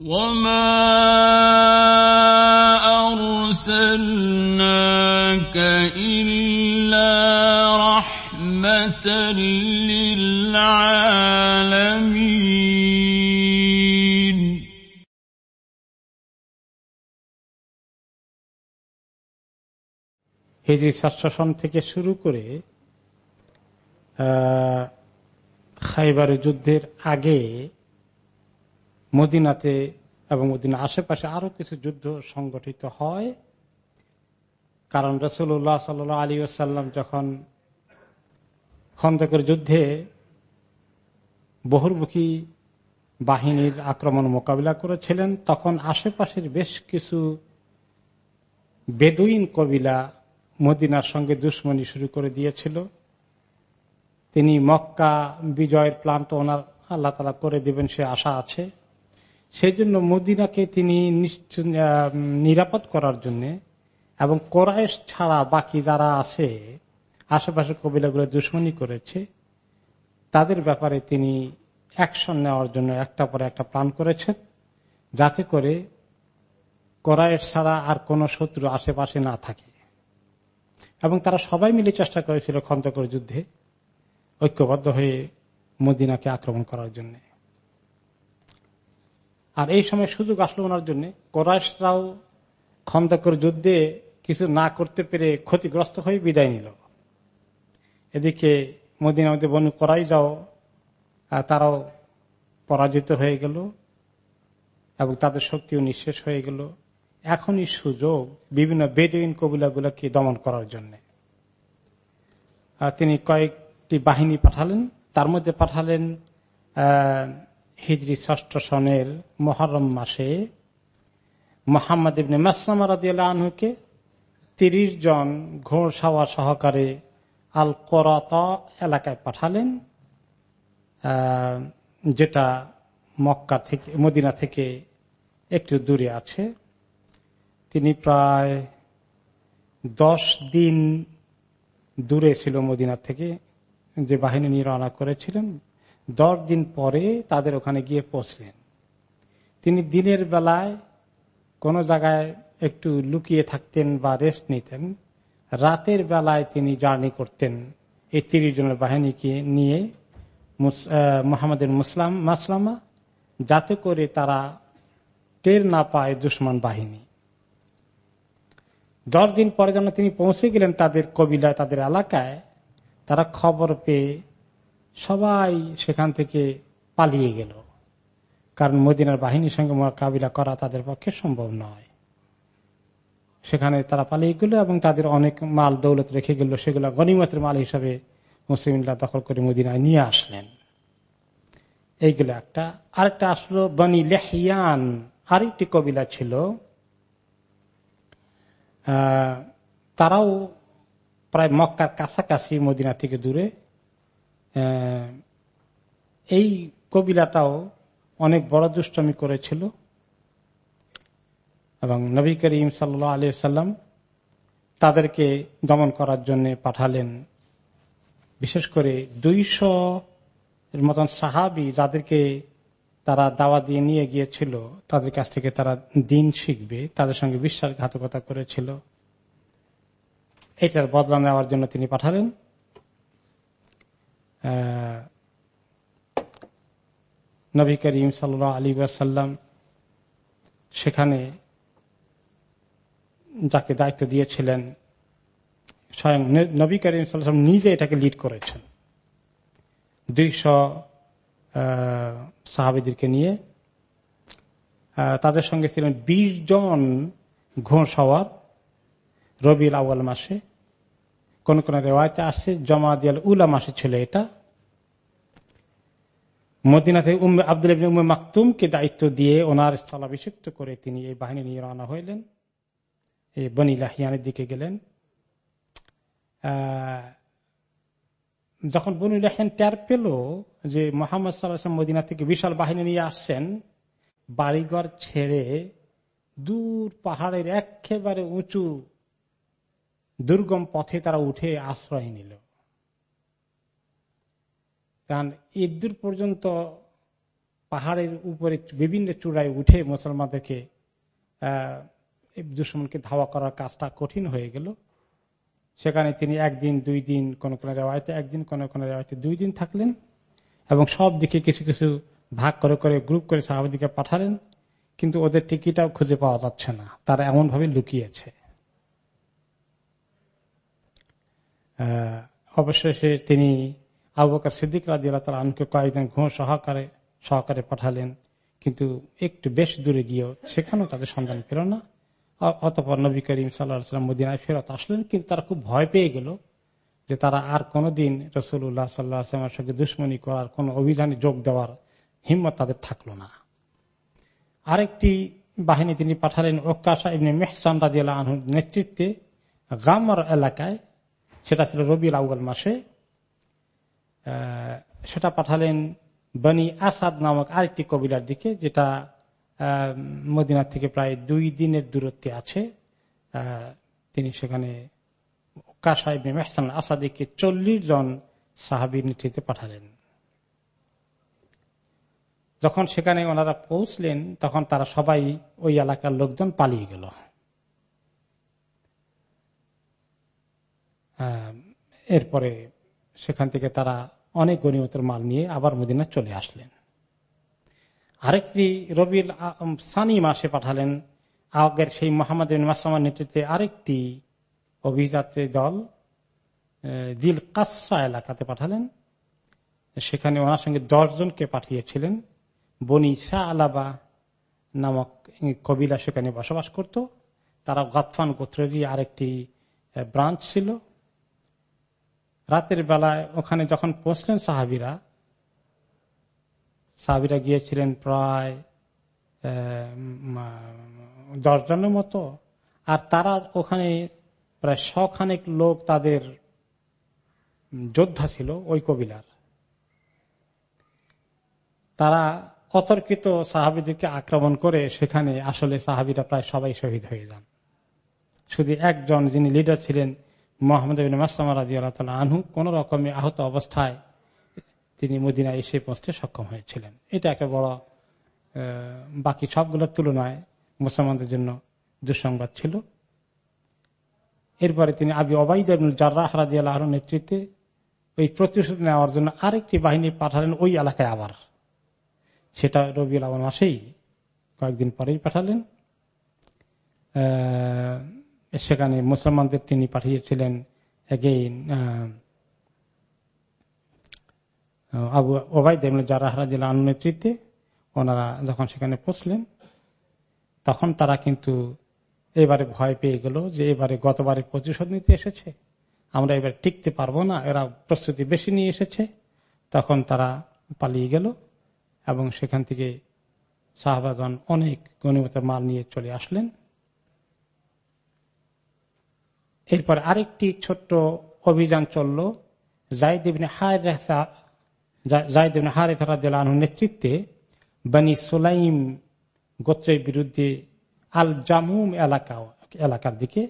وما أرسلناك إلا رحمة للعالمين হিজি সাতশো সন থেকে শুরু করে খাইবার যুদ্ধের আগে মদিনাতে এবং মদিনার আশেপাশে আরও কিছু যুদ্ধ সংগঠিত হয়। কারণ রসুল্লাহ সাল আলী আসাল্লাম যখন খন্দকের যুদ্ধে বহুর্মুখী বাহিনীর আক্রমণ মোকাবিলা করেছিলেন, তখন আশেপাশের বেশ কিছু বেদুইন কবিলা মদিনার সঙ্গে দুশ্মনী শুরু করে দিয়েছিল। তিনি মক্কা বিজয়ের প্লান তো ওনার আল্লাহ তালা করে দিবেন, সে আশা আছে। সেই জন্য মদিনাকে তিনি নিরাপদ করার জন্য এবং কোরআশ ছাড়া বাকি যারা আছে আশেপাশে কবিলাগুলো দুশ্মনী করেছে, তাদের ব্যাপারে তিনি অ্যাকশন নেওয়ার জন্য একটা পরে একটা প্ল্যান করেছেন, যাতে করে কোরআশ ছাড়া আর কোন শত্রু আশেপাশে না থাকে। এবং তারা সবাই মিলে চেষ্টা করেছিল খন্দকর যুদ্ধে ঐক্যবদ্ধ হয়ে মদিনাকে আক্রমণ করার জন্য। আর এই সময় সুযোগ আসলো ওনার জন্য। কোরআশরাও খন্দকর যুদ্ধে কিছু না করতে পেরে ক্ষতিগ্রস্ত হয়ে বিদায় নিল। এদিকে মদিনা মধ্যে বনু করাই যাও তারাও পরাজিত হয়ে গেল এবং তাদের শক্তিও নিঃশেষ হয়ে গেল। এখনই সুযোগ বিভিন্ন বেদুইন কবিলাগুলোকে দমন করার জন্য। তিনি কয়েকটি বাহিনী পাঠালেন। তার মধ্যে পাঠালেন হিজরি ষষ্ঠ সনের মহরম মাসে মোহাম্মদ ইবনে মাসলাম রাদিয়ালহুকে তিরিশ জন ঘোড়সাওয়া সহকারে আল করাত এলাকায় পাঠালেন যেটা মক্কা থেকে, মদিনা থেকে একটু দূরে আছে। তিনি প্রায় দশ দিন দূরে ছিল মদিনা থেকে, যে বাহিনী নিয়ে রওনা করেছিলেন। দশ দিন পরে তাদের ওখানে গিয়ে পৌঁছলেন। তিনি দিনের বেলায় কোন জায়গায় একটু লুকিয়ে থাকতেন বা রেস্ট নিতেন। রাতের বেলায় তিনি জার্নি করতেন এই তিরিশ জনের বাহিনীকে নিয়ে মোহাম্মদের মুসলাম মাসলামা, যাতে করে তারা টের না পায় দুশ্মন বাহিনী। দশ দিন পরে যেন তিনি পৌঁছে গেলেন তাদের কবিলায়, তাদের এলাকায়, তারা খবর পেয়ে সবাই সেখান থেকে পালিয়ে গেল। কারণ মদিনার বাহিনীর সঙ্গে মোকাবিলা করা তাদের পক্ষে সম্ভব নয়। সেখানে তারা পালিয়ে গেল এবং তাদের অনেক মাল দৌলত রেখে গেল, সেগুলো গণিমতের মাল হিসাবে মুসলিমরা দখল করে মদিনায় নিয়ে আসলেন। এইগুলো একটা। আরেকটা আসলো বনি লেহিয়ান। আরেকটি কবিলা ছিল। তারাও প্রায় মক্কার কাছাকাছি মদিনা থেকে দূরে এই কবিলাটাও অনেক বড় দুষ্টমি করেছিল। এবং নবী করিম সাল্লা আলি সাল্লাম তাদেরকে দমন করার জন্য পাঠালেন। বিশেষ করে দুইশ এর মতন সাহাবি যাদেরকে তারা দাওয়া দিয়ে নিয়ে গিয়েছিল, তাদের কাছ থেকে তারা দিন শিখবে, তাদের সঙ্গে বিশ্বাসঘাতকতা করেছিল। এটার বদলা নেওয়ার জন্য তিনি পাঠালেন। নবী করিম সাল্লা আলী সাল্লাম সেখানে যাকে দায়িত্ব দিয়েছিলেন, স্বয়ং নবী করিম সাল্লাম নিজে এটাকে লিড করেছেন। দুইশ সাহাবিদেরকে নিয়ে তাদের সঙ্গে ছিলেন বিশ জন ঘোষ হওয়ার রবির আওয়াল মাসে কোন কোন রেওয়ায়তে আসছে জমা দিয়াল উলা মাসে ছিল এটা। মদিনা থেকে উম্মে আব্দুল উম্মে মাকতুমকে দায়িত্ব দিয়ে ওনার স্থলাভিষিক্ত করে তিনি এই বাহিনী নিয়ে রওনা হইলেন। এই বনি লাহিয়ানের দিকে গেলেন। যখন বনি লাহিয়ান টের পেল যে মোহাম্মদ সাল্লাহ মদিনা থেকে বিশাল বাহিনী নিয়ে আসছেন, বাড়িঘর ছেড়ে দূর পাহাড়ের একেবারে উঁচু দুর্গম পথে তারা উঠে আশ্রয় নিল। কারণ ইদ্দুর পর্যন্ত পাহাড়ের উপরে বিভিন্ন চূড়ায় উঠে মুসলমানদেরকে দুশ্মনকে ধাওয়া করার কাজটা কঠিন হয়ে গেল। সেখানে তিনি একদিন, দুই দিন, কোন কোন রেওয়ায়তে একদিন, কোন কোন রেওয়ায়তে দুই দিন থাকলেন এবং সব দিকে কিছু কিছু ভাগ করে করে, গ্রুপ করে সাহাবাদিকে পাঠালেন। কিন্তু ওদের টিকিটাও খুঁজে পাওয়া যাচ্ছে না। তারা এমন ভাবে লুকিয়েছে অবশেষে তিনি আবুকার সিদ্দিক রাজি আল্লাহ তালা আনকে কয়েকজন ঘুম সহকারে সহকারে পাঠালেন। কিন্তু একটু বেশ দূরে গিয়েও সেখানেও তাদের সন্ধান পেল না। অতপর নবী করিম সাল্লাম মদিনায় ফেরত আসলেন, কিন্তু তারা খুব ভয় পেয়ে গেল যে তারা আর কোনদিন রসুল্লাহ সাল্লাহামের সঙ্গে দুশ্মনী করার কোন অভিযানে যোগ দেওয়ার হিম্মত তাদের থাকল না। আরেকটি বাহিনী তিনি পাঠালেন ওকাশা ইবনে মেহসান রাজিয়াল আনহুর নেতৃত্বে গামার এলাকায়। সেটা ছিল রবিউল আউ্গল মাসে। সেটা পাঠালেন বনি আসাদ নামক আরেকটি কবিলার দিকে, যেটা মদিনার থেকে প্রায় দুই দিনের দূরত্বে আছে। তিনি সেখানে আসাদিকে চল্লিশ জন সাহাবির নেতৃত্বে পাঠালেন। যখন সেখানে ওনারা পৌঁছলেন, তখন তারা সবাই ওই এলাকার লোকজন পালিয়ে গেল। এরপরে সেখান থেকে তারা অনেক গণিমতের মাল নিয়ে আবার মদিনা চলে আসলেন। আরেকটি রবির সানি মাসে পাঠালেন। আগের সেই মোহাম্মদ মাসামার নেতৃত্বে আরেকটি অভিযাত্রী দল দিল কাসা এলাকাতে পাঠালেন। সেখানে ওনার সঙ্গে দশজনকে পাঠিয়েছিলেন। বনি শাহ আলাবা নামক কবিলা সেখানে বসবাস করত। তারা গতফান গোত্রেরই আরেকটি ব্রাঞ্চ ছিল। রাতের বেলায় ওখানে যখন পৌঁছলেন সাহাবিরা সাহাবিরা গিয়েছিলেন প্রায় দশজনের মতো। আর তারা ওখানে প্রায় শখানেক লোক তাদের যোদ্ধা ছিল ওই কবিলার। তারা অতর্কিত সাহাবিদেরকে আক্রমণ করে সেখানে আসলে সাহাবিরা প্রায় সবাই শহীদ হয়ে যান। শুধু একজন যিনি লিডার ছিলেন মোহাম্মদ আনহু কোন রকমের আহত অবস্থায় তিনি মদিনা এসে পৌঁছতে সক্ষম হয়েছিলেন। এটা একটা বড় বাকি সবগুলোর তুলনায় মুসলমানদের জন্য দুঃসংবাদ ছিল। এরপরে তিনি আবি অবাইদ জার্রাহ নেতৃত্বে ওই প্রতিশোধ নেওয়ার জন্য আরেকটি বাহিনী পাঠালেন ওই এলাকায় আবার। সেটা রবিউল আবার মাসেই কয়েকদিন পরেই পাঠালেন। সেখানে মুসলমানদের তিনি পাঠিয়েছিলেন এগেইন আবু ওবায়দ যারা হারাদিল্লা নেতৃত্বে ওনারা যখন সেখানে পৌঁছলেন, তখন তারা কিন্তু এবারে ভয় পেয়ে গেল যে এবারে গতবারে প্রতিশোধ নিতে এসেছে, আমরা এবার টিকতে পারব না, এরা প্রস্তুতি বেশি নিয়ে এসেছে। তখন তারা পালিয়ে গেল এবং সেখান থেকে শাহবাগন অনেক গণিমত মাল নিয়ে চলে আসলেন। এরপর আরেকটি ছোট্ট অভিযান চলল। জাইদিবিনে জাইদিবিনে হারেফারাদুল্লাহর নেতৃত্বে বানি সোলাইম গোত্রের বিরুদ্ধে আল জামুম এলাকা, এলাকার দিকে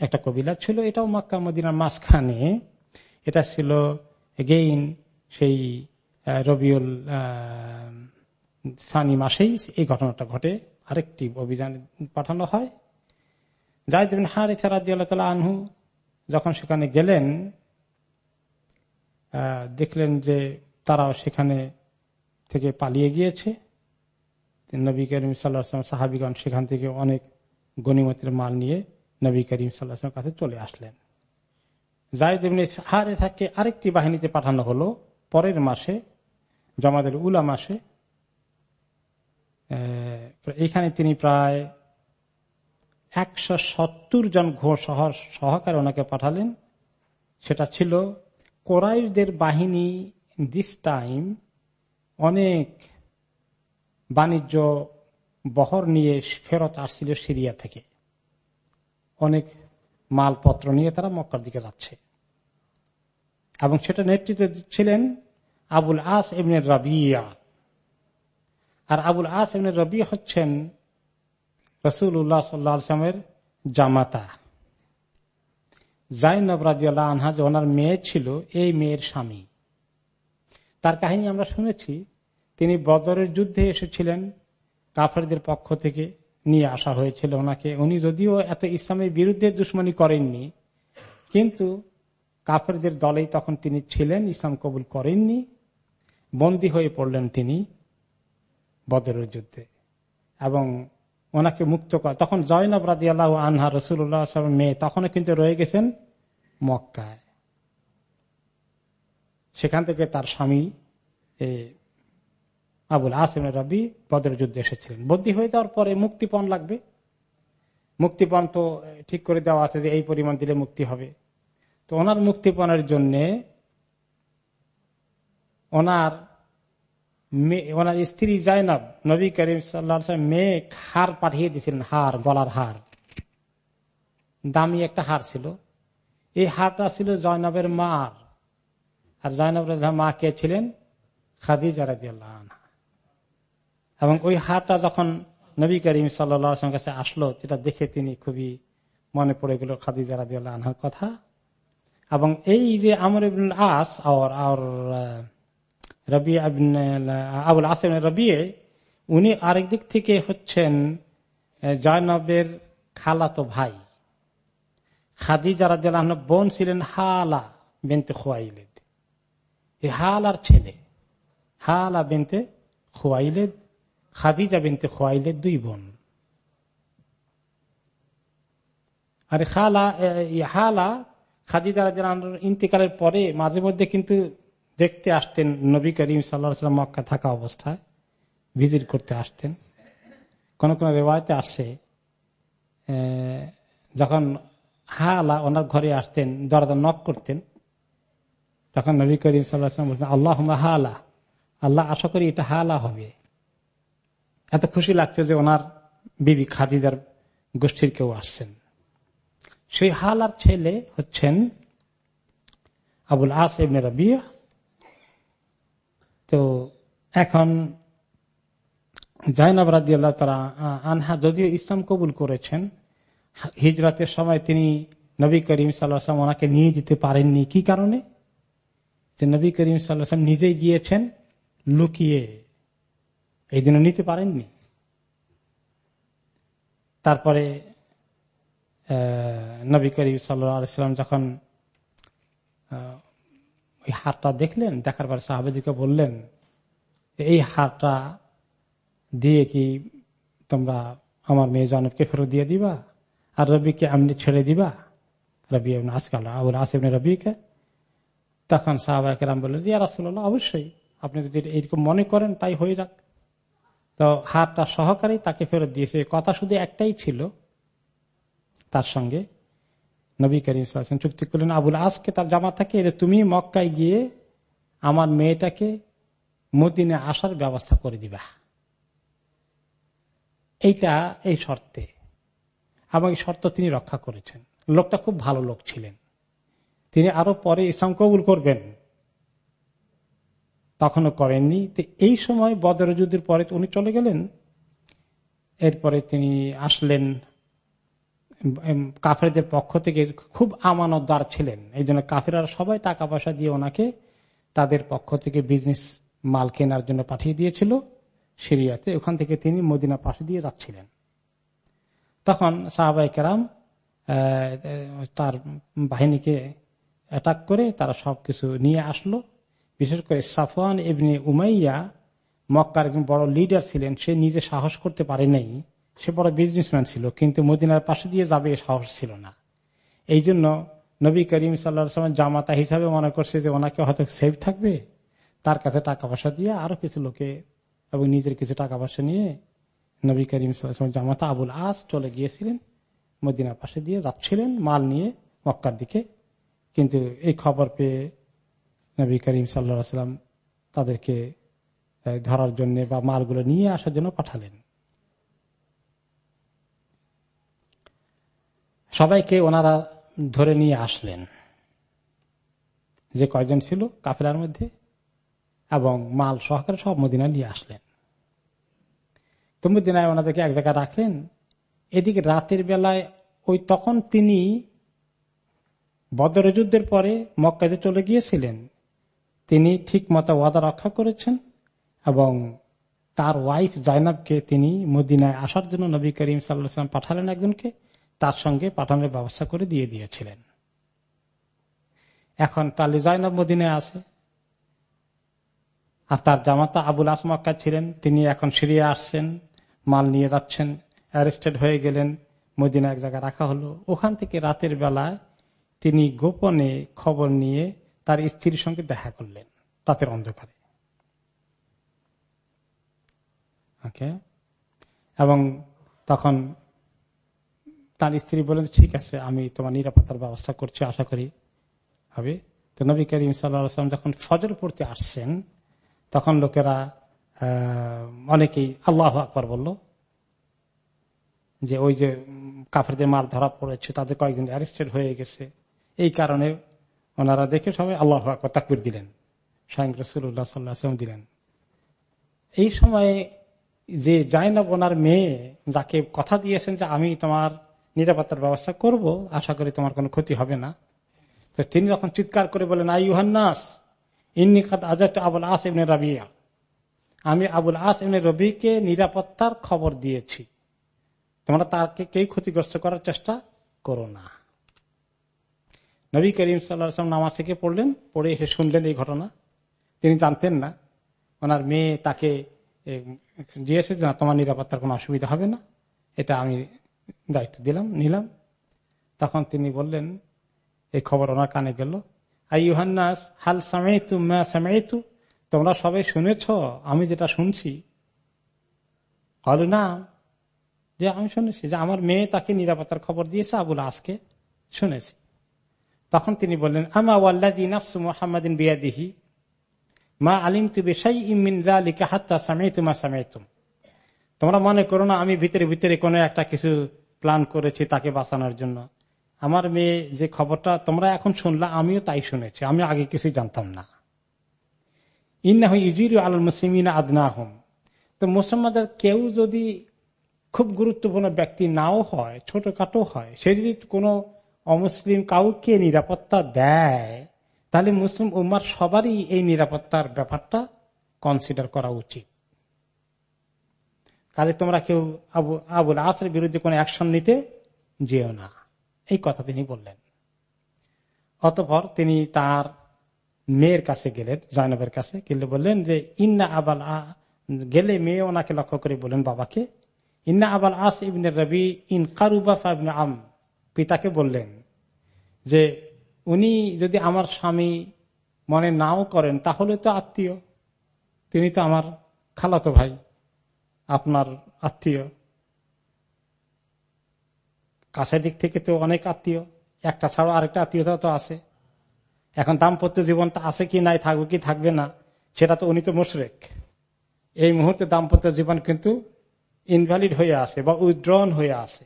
একটা কবিলা ছিল। এটাও মক্কা মদিনার মাঝখানে। এটা ছিল এগেইন সেই রবিউল সানি মাসেই এই ঘটনাটা ঘটে। আরেকটি অভিযান পাঠানো হয়। জাহিদিন হারে ফেরাদি আল্লাহ আনহু যখন সেখানে গেলেন দেখলেন যে তারাও সেখানে থেকে পালিয়ে গিয়েছে। নবী করিম সাল্লাহ সাহাবিগণ সেখান থেকে অনেক গণিমতের মাল নিয়ে নবী করিম সাল্লাহ কাছে চলে আসলেন। জায়দ হারে থাকে আরেকটি বাহিনীতে পাঠানো হলো পরের মাসে জমাদের উলা মাসে। এখানে তিনি প্রায় একশো সত্তর জন সহকারে ওনাকে পাঠালেন। সেটা ছিল কোরাইশদের বাহিনী দিস টাইম অনেক বাণিজ্য বহর নিয়ে ফেরত আসছিল সিরিয়া থেকে। অনেক মালপত্র নিয়ে তারা মক্কার দিকে যাচ্ছে। এবং সেটা নেতৃত্ব ছিলেন আবুল আস এমনের রবিয়া। আর আবুল আস এমনের রবি হচ্ছেন রসুল উল্লাহ সাল্লামের জামাতা। জাইনব যে ওনার মেয়ে ছিল, এই মেয়ের স্বামী। তার কাহিনী আমরা শুনেছি, তিনি বদরের যুদ্ধে এসেছিলেন, কাফেরদের পক্ষ থেকে নিয়ে আসা হয়েছিল ওনাকে। উনি যদিও এত ইসলামের বিরুদ্ধে দুশ্মনী করেননি, কিন্তু কাফেরদের দলেই তখন তিনি ছিলেন, ইসলাম কবুল করেননি, বন্দী হয়ে পড়লেন তিনি বদরের যুদ্ধে। এবং ওনাকে মুক্ত করা। তখন জয়নব রাজি আল্লাহ আনহা রসুল্লাহ মেয়ে তখনও কিন্তু রয়ে গেছেন মক্কায়। সেখান থেকে তার স্বামী আবুল আসিম রবি বদরের যুদ্ধে এসেছিলেন। বদলি হয়ে যাওয়ার পরে মুক্তিপণ লাগবে। মুক্তিপণ তো ঠিক করে দেওয়া আছে যে এই পরিমাণ দিলে মুক্তি হবে। তো ওনার মুক্তিপণের জন্যে ওনার ওনার স্ত্রী জাইনাব, নবী করিম সাল্লা মেয়ে হার পাঠিয়ে দিয়েছিলেন, হার, গলার হার। দামি একটা হার ছিল। এই হারটা ছিল জয়নবের মার। আর জয়নবের মা কে ছিলেন? এবং ওই হারটা যখন নবী করিম সাল্লাম কাছে আসলো, যেটা দেখে তিনি খুবই মনে পড়ে গেল খাদিজা রাজি আল্লাহ আনহার কথা। এবং এই যে আমর আস আর রবি আবুল আসেম রবি উনি আরেক দিক থেকে হচ্ছেন জয়নবের খালাতো ভাই। খাদিজা রাজি আল্লাহ বোন ছিলেন হালা বেনতে খোয়াইলেদ। এই হালার ছেলে, হালা বেনতে খোয়াইলেদ, খাদিজা বেনতে খোয়াইলের দুই বোন। আরে খালা হালা খাদিজা ইন্তিকালের পরে মাঝে মধ্যে কিন্তু দেখতে আসতেন নবী করিম সাল্লাম মক্কা থাকা অবস্থায়, ভিজিট করতে আসতেন। কোন কোন রেওয়ায়তে আসছে যখন হা আলা ওনার ঘরে আসতেন, দরজা নক করতেন, তখন নবী করিম সাল্লাম বলতেন আল্লাহ হালা। আল্লাহ, আশা করি এটা হালা হবে। এত খুশি লাগছে যে ওনার বিবি খাদিজার গোষ্ঠীর কেউ আসছেন। সেই হালার ছেলে হচ্ছেন আবুল আস ইবনে রবিয়া তো এখন জাইনাব রাজি আল্লাহ তারা আনহা যদিও ইসলাম কবুল করেছেন, হিজরাতের সময় তিনি নবী করিম সাল্লাম ওনাকে নিয়ে যেতে পারেননি। কি কারণে? যে নবী করিম সাল্লাম নিজেই গিয়েছেন লুকিয়ে। এই জন্য নিতে পারেননি। তারপরে নবী করিম সাল্লাম যখন ওই হারটা দেখলেন? দেখার পর সাহাবেদিকে বললেন, এই হারটা দিয়ে কি তোমরা আমার মেয়ে জনবকে ফেরত দিয়ে দিবা? আর রবিকে এমনি ছেড়ে দিবা? রবি আজকাল আবুল আসিম রবিকে। তখন সাহাবাহাম বললেন যে রাসুল্লাহ অবশ্যই। আপনি যদি এইরকম মনে করেন, তাই হয়ে যাক। তো হারটা সহকারী তাকে ফেরত দিয়েছে। কথা শুধু একটাই ছিল তার সঙ্গে। নবী করিম চুক্তি করলেন, আবুল আজকে তার জামা থাকে তুমি মক্কায় গিয়ে আমার মেয়েটাকে মদিনে আসার ব্যবস্থা করে দিবা। এইটা এই শর্তে। এবং এই শর্ত তিনি রক্ষা করেছেন। লোকটা খুব ভালো লোক ছিলেন। তিনি আরও পরে ইসলাম কবুল করবেন। তখনও করেননি। তো এই সময় বদরযুদ্ধের পরে উনি চলে গেলেন। এরপরে তিনি আসলেন কাফেরদের পক্ষ থেকে খুব আমানতদার ছিলেন। এই জন্য কাফেরা সবাই টাকা পয়সা দিয়ে ওনাকে তাদের পক্ষ থেকে বিজনেস মাল কেনার জন্য পাঠিয়ে দিয়েছিল। সিরিয়াতে ওখান থেকে তিনি মদিনা পাশে দিয়ে যাচ্ছিলেন। তখন সাহাবাই কেরাম তার বাহিনীকে অ্যাটাক করে তারা সবকিছু নিয়ে আসলো। বিশেষ করে সাফওয়ান এমনি উমাইয়া মক্কার একজন বড় লিডার ছিলেন। সে নিজে সাহস করতে পারে নাই। সে বড় বিজনেসম্যান ছিল, কিন্তু মদিনার পাশে দিয়ে যাবে সাহস ছিল না। এই জন্য নবী করিম সাল্লা জামাতা হিসাবে মনে করছে যে ওনাকে হয়তো সেফ থাকবে, তার কাছে টাকা পয়সা দিয়ে আরও কিছু লোকে এবং নিজের কিছু টাকা পয়সা নিয়ে নবী করিম সাল্লাহ জামাতা আবুল আস চলে গিয়েছিলেন, মদিনার পাশে দিয়ে যাচ্ছিলেন মাল নিয়ে মক্কার দিকে। কিন্তু এই খবর পেয়ে নবী করিম সাল্লাম তাদেরকে ধরার জন্য বা মালগুলো নিয়ে আসার জন্য পাঠালেন। সবাইকে ওনারা ধরে নিয়ে আসলেন। যে কয়জন ছিল? কাফেলার মধ্যে এবং মাল সহকারে সব মদিনা নিয়ে আসলেন। তো মদিনায় ওনাদেরকে এক জায়গায় রাখলেন। এদিকে রাতের বেলায় ওই তখন তিনি বদর যুদ্ধের পরে মক্কাজে চলে গিয়েছিলেন। তিনি ঠিক মতো ওয়াদা রক্ষা করেছেন এবং তার ওয়াইফ জাইনাবকে তিনি মদিনায় আসার জন্য নবী করিম সাল্লাম পাঠালেন একজনকে। সঙ্গে পাঠানোর ব্যবস্থা করে দিয়ে দিয়েছিলেন। এখন তাহলে জাইনাব মদিনায় আছে। আর তার জামাতা আবুল আসমক্কা ছিলেন। তিনি এখন সিরিয়া আসছেন, মাল নিয়ে যাচ্ছেন, অ্যারেস্টেড হয়ে গেলেন মদিনা এক জায়গায় রাখা হলো। ওখান থেকে রাতের বেলায় তিনি গোপনে খবর নিয়ে তার স্ত্রীর সঙ্গে দেখা করলেন, রাতের অন্ধকারে। এবং তখন তার স্ত্রী বলেন ঠিক আছে, আমি তোমার নিরাপত্তার ব্যবস্থা করছি, আশা করি। হবে তো নবী করিম সাল্লাম যখন ফজর পড়তে আসছেন, তখন লোকেরা অনেকেই আল্লাহ আকবর বলল যে, ওই যে কাফেরদের মাল ধরা পড়েছে, তাদের কয়েকজন অ্যারেস্টেড হয়ে গেছে। এই কারণে ওনারা দেখে সবাই আল্লাহ আকবর তাকবির দিলেন, স্বয়ং রসুল্লাহ সাল্লাম দিলেন। এই সময়ে যে জাইনব ওনার মেয়ে, যাকে কথা দিয়েছেন যে, আমি তোমার নিরাপত্তার ব্যবস্থা করব, আশা করি তোমার কোনো ক্ষতি হবে না। তো তিনি যখন চিৎকার করে বলেন আই ইউহান্নাস ইন্নি খাত আজাদ আবুল আস এমনি রাবিয়া। আমি আবুল আস এমনি রবিকে নিরাপত্তার খবর দিয়েছি। তোমরা তাকে কেউ ক্ষতিগ্রস্ত করার চেষ্টা করো না। নবী করিম সাল্লাম নামাজ থেকে পড়লেন, পড়ে এসে শুনলেন এই ঘটনা। তিনি জানতেন না, ওনার মেয়ে তাকে দিয়েছে না, তোমার নিরাপত্তার কোনো অসুবিধা হবে না। এটা আমি দায়িত্ব দিলাম, নিলাম। তখন তিনি বললেন এই খবর ওনার কানে গেল। আইহান্নাস হাল সামেতু মা সামেতু, তোমরা সবাই শুনেছ? আমি যেটা শুনছি। না যে আমি শুনেছি, যে আমার মেয়ে তাকে নিরাপত্তার খবর দিয়েছে, আবুল আসকে শুনেছি। তখন তিনি বললেন, আমা ওয়াল্লাদি নাফসু মোহাম্মদিন বিয়াদিহি, মা আলিম তু বেশাই ইমিন হাত্তা সামেতুমা সামেতুম। তোমরা মনে করো না, আমি ভিতরে ভিতরে কোনো একটা কিছু প্ল্যান করেছি তাকে বাঁচানোর জন্য। আমার মেয়ে যে খবরটা তোমরা এখন শুনলা, আমিও তাই শুনেছি। আমি আগে কিছু জানতাম না। ইন্না ইজির আল মুসলিমিন আদনা হোম তো মুসলমানদের কেউ যদি খুব গুরুত্বপূর্ণ ব্যক্তি নাও হয়, ছোটখাটো হয়, সে যদি কোনো অমুসলিম কাউকে নিরাপত্তা দেয়, তাহলে মুসলিম উম্মার সবারই এই নিরাপত্তার ব্যাপারটা কনসিডার করা উচিত। কাজে তোমরা কেউ আবু, আবুল আসের বিরুদ্ধে কোনো অ্যাকশন নিতে যেও না। এই কথা তিনি বললেন। অতপর তিনি তার মেয়ের কাছে গেলেন, জয়নবের কাছে গেলে বললেন যে, ইন্না আবাল গেলে মেয়ে ওনাকে লক্ষ্য করে বলেন বাবাকে। ইন্না আবাল আস ইবনে রবি ইন কারুবা আম। পিতাকে বললেন যে, উনি যদি আমার স্বামী মনে নাও করেন তাহলে তো আত্মীয়। তিনি তো আমার খালাতো ভাই। আপনার আত্মীয়। কাছের দিক থেকে তো অনেক আত্মীয়। একটা ছাড়া আরেকটা আত্মীয়তা তো আছে। এখন দাম্পত্য জীবন আছে কি নাই, থাকবে কি থাকবে না, সেটা তো উনি তো মুশরেক। এই মুহূর্তে দাম্পত্য জীবন কিন্তু ইনভ্যালিড হয়ে আছে বা উইথড্রন হয়ে আছে।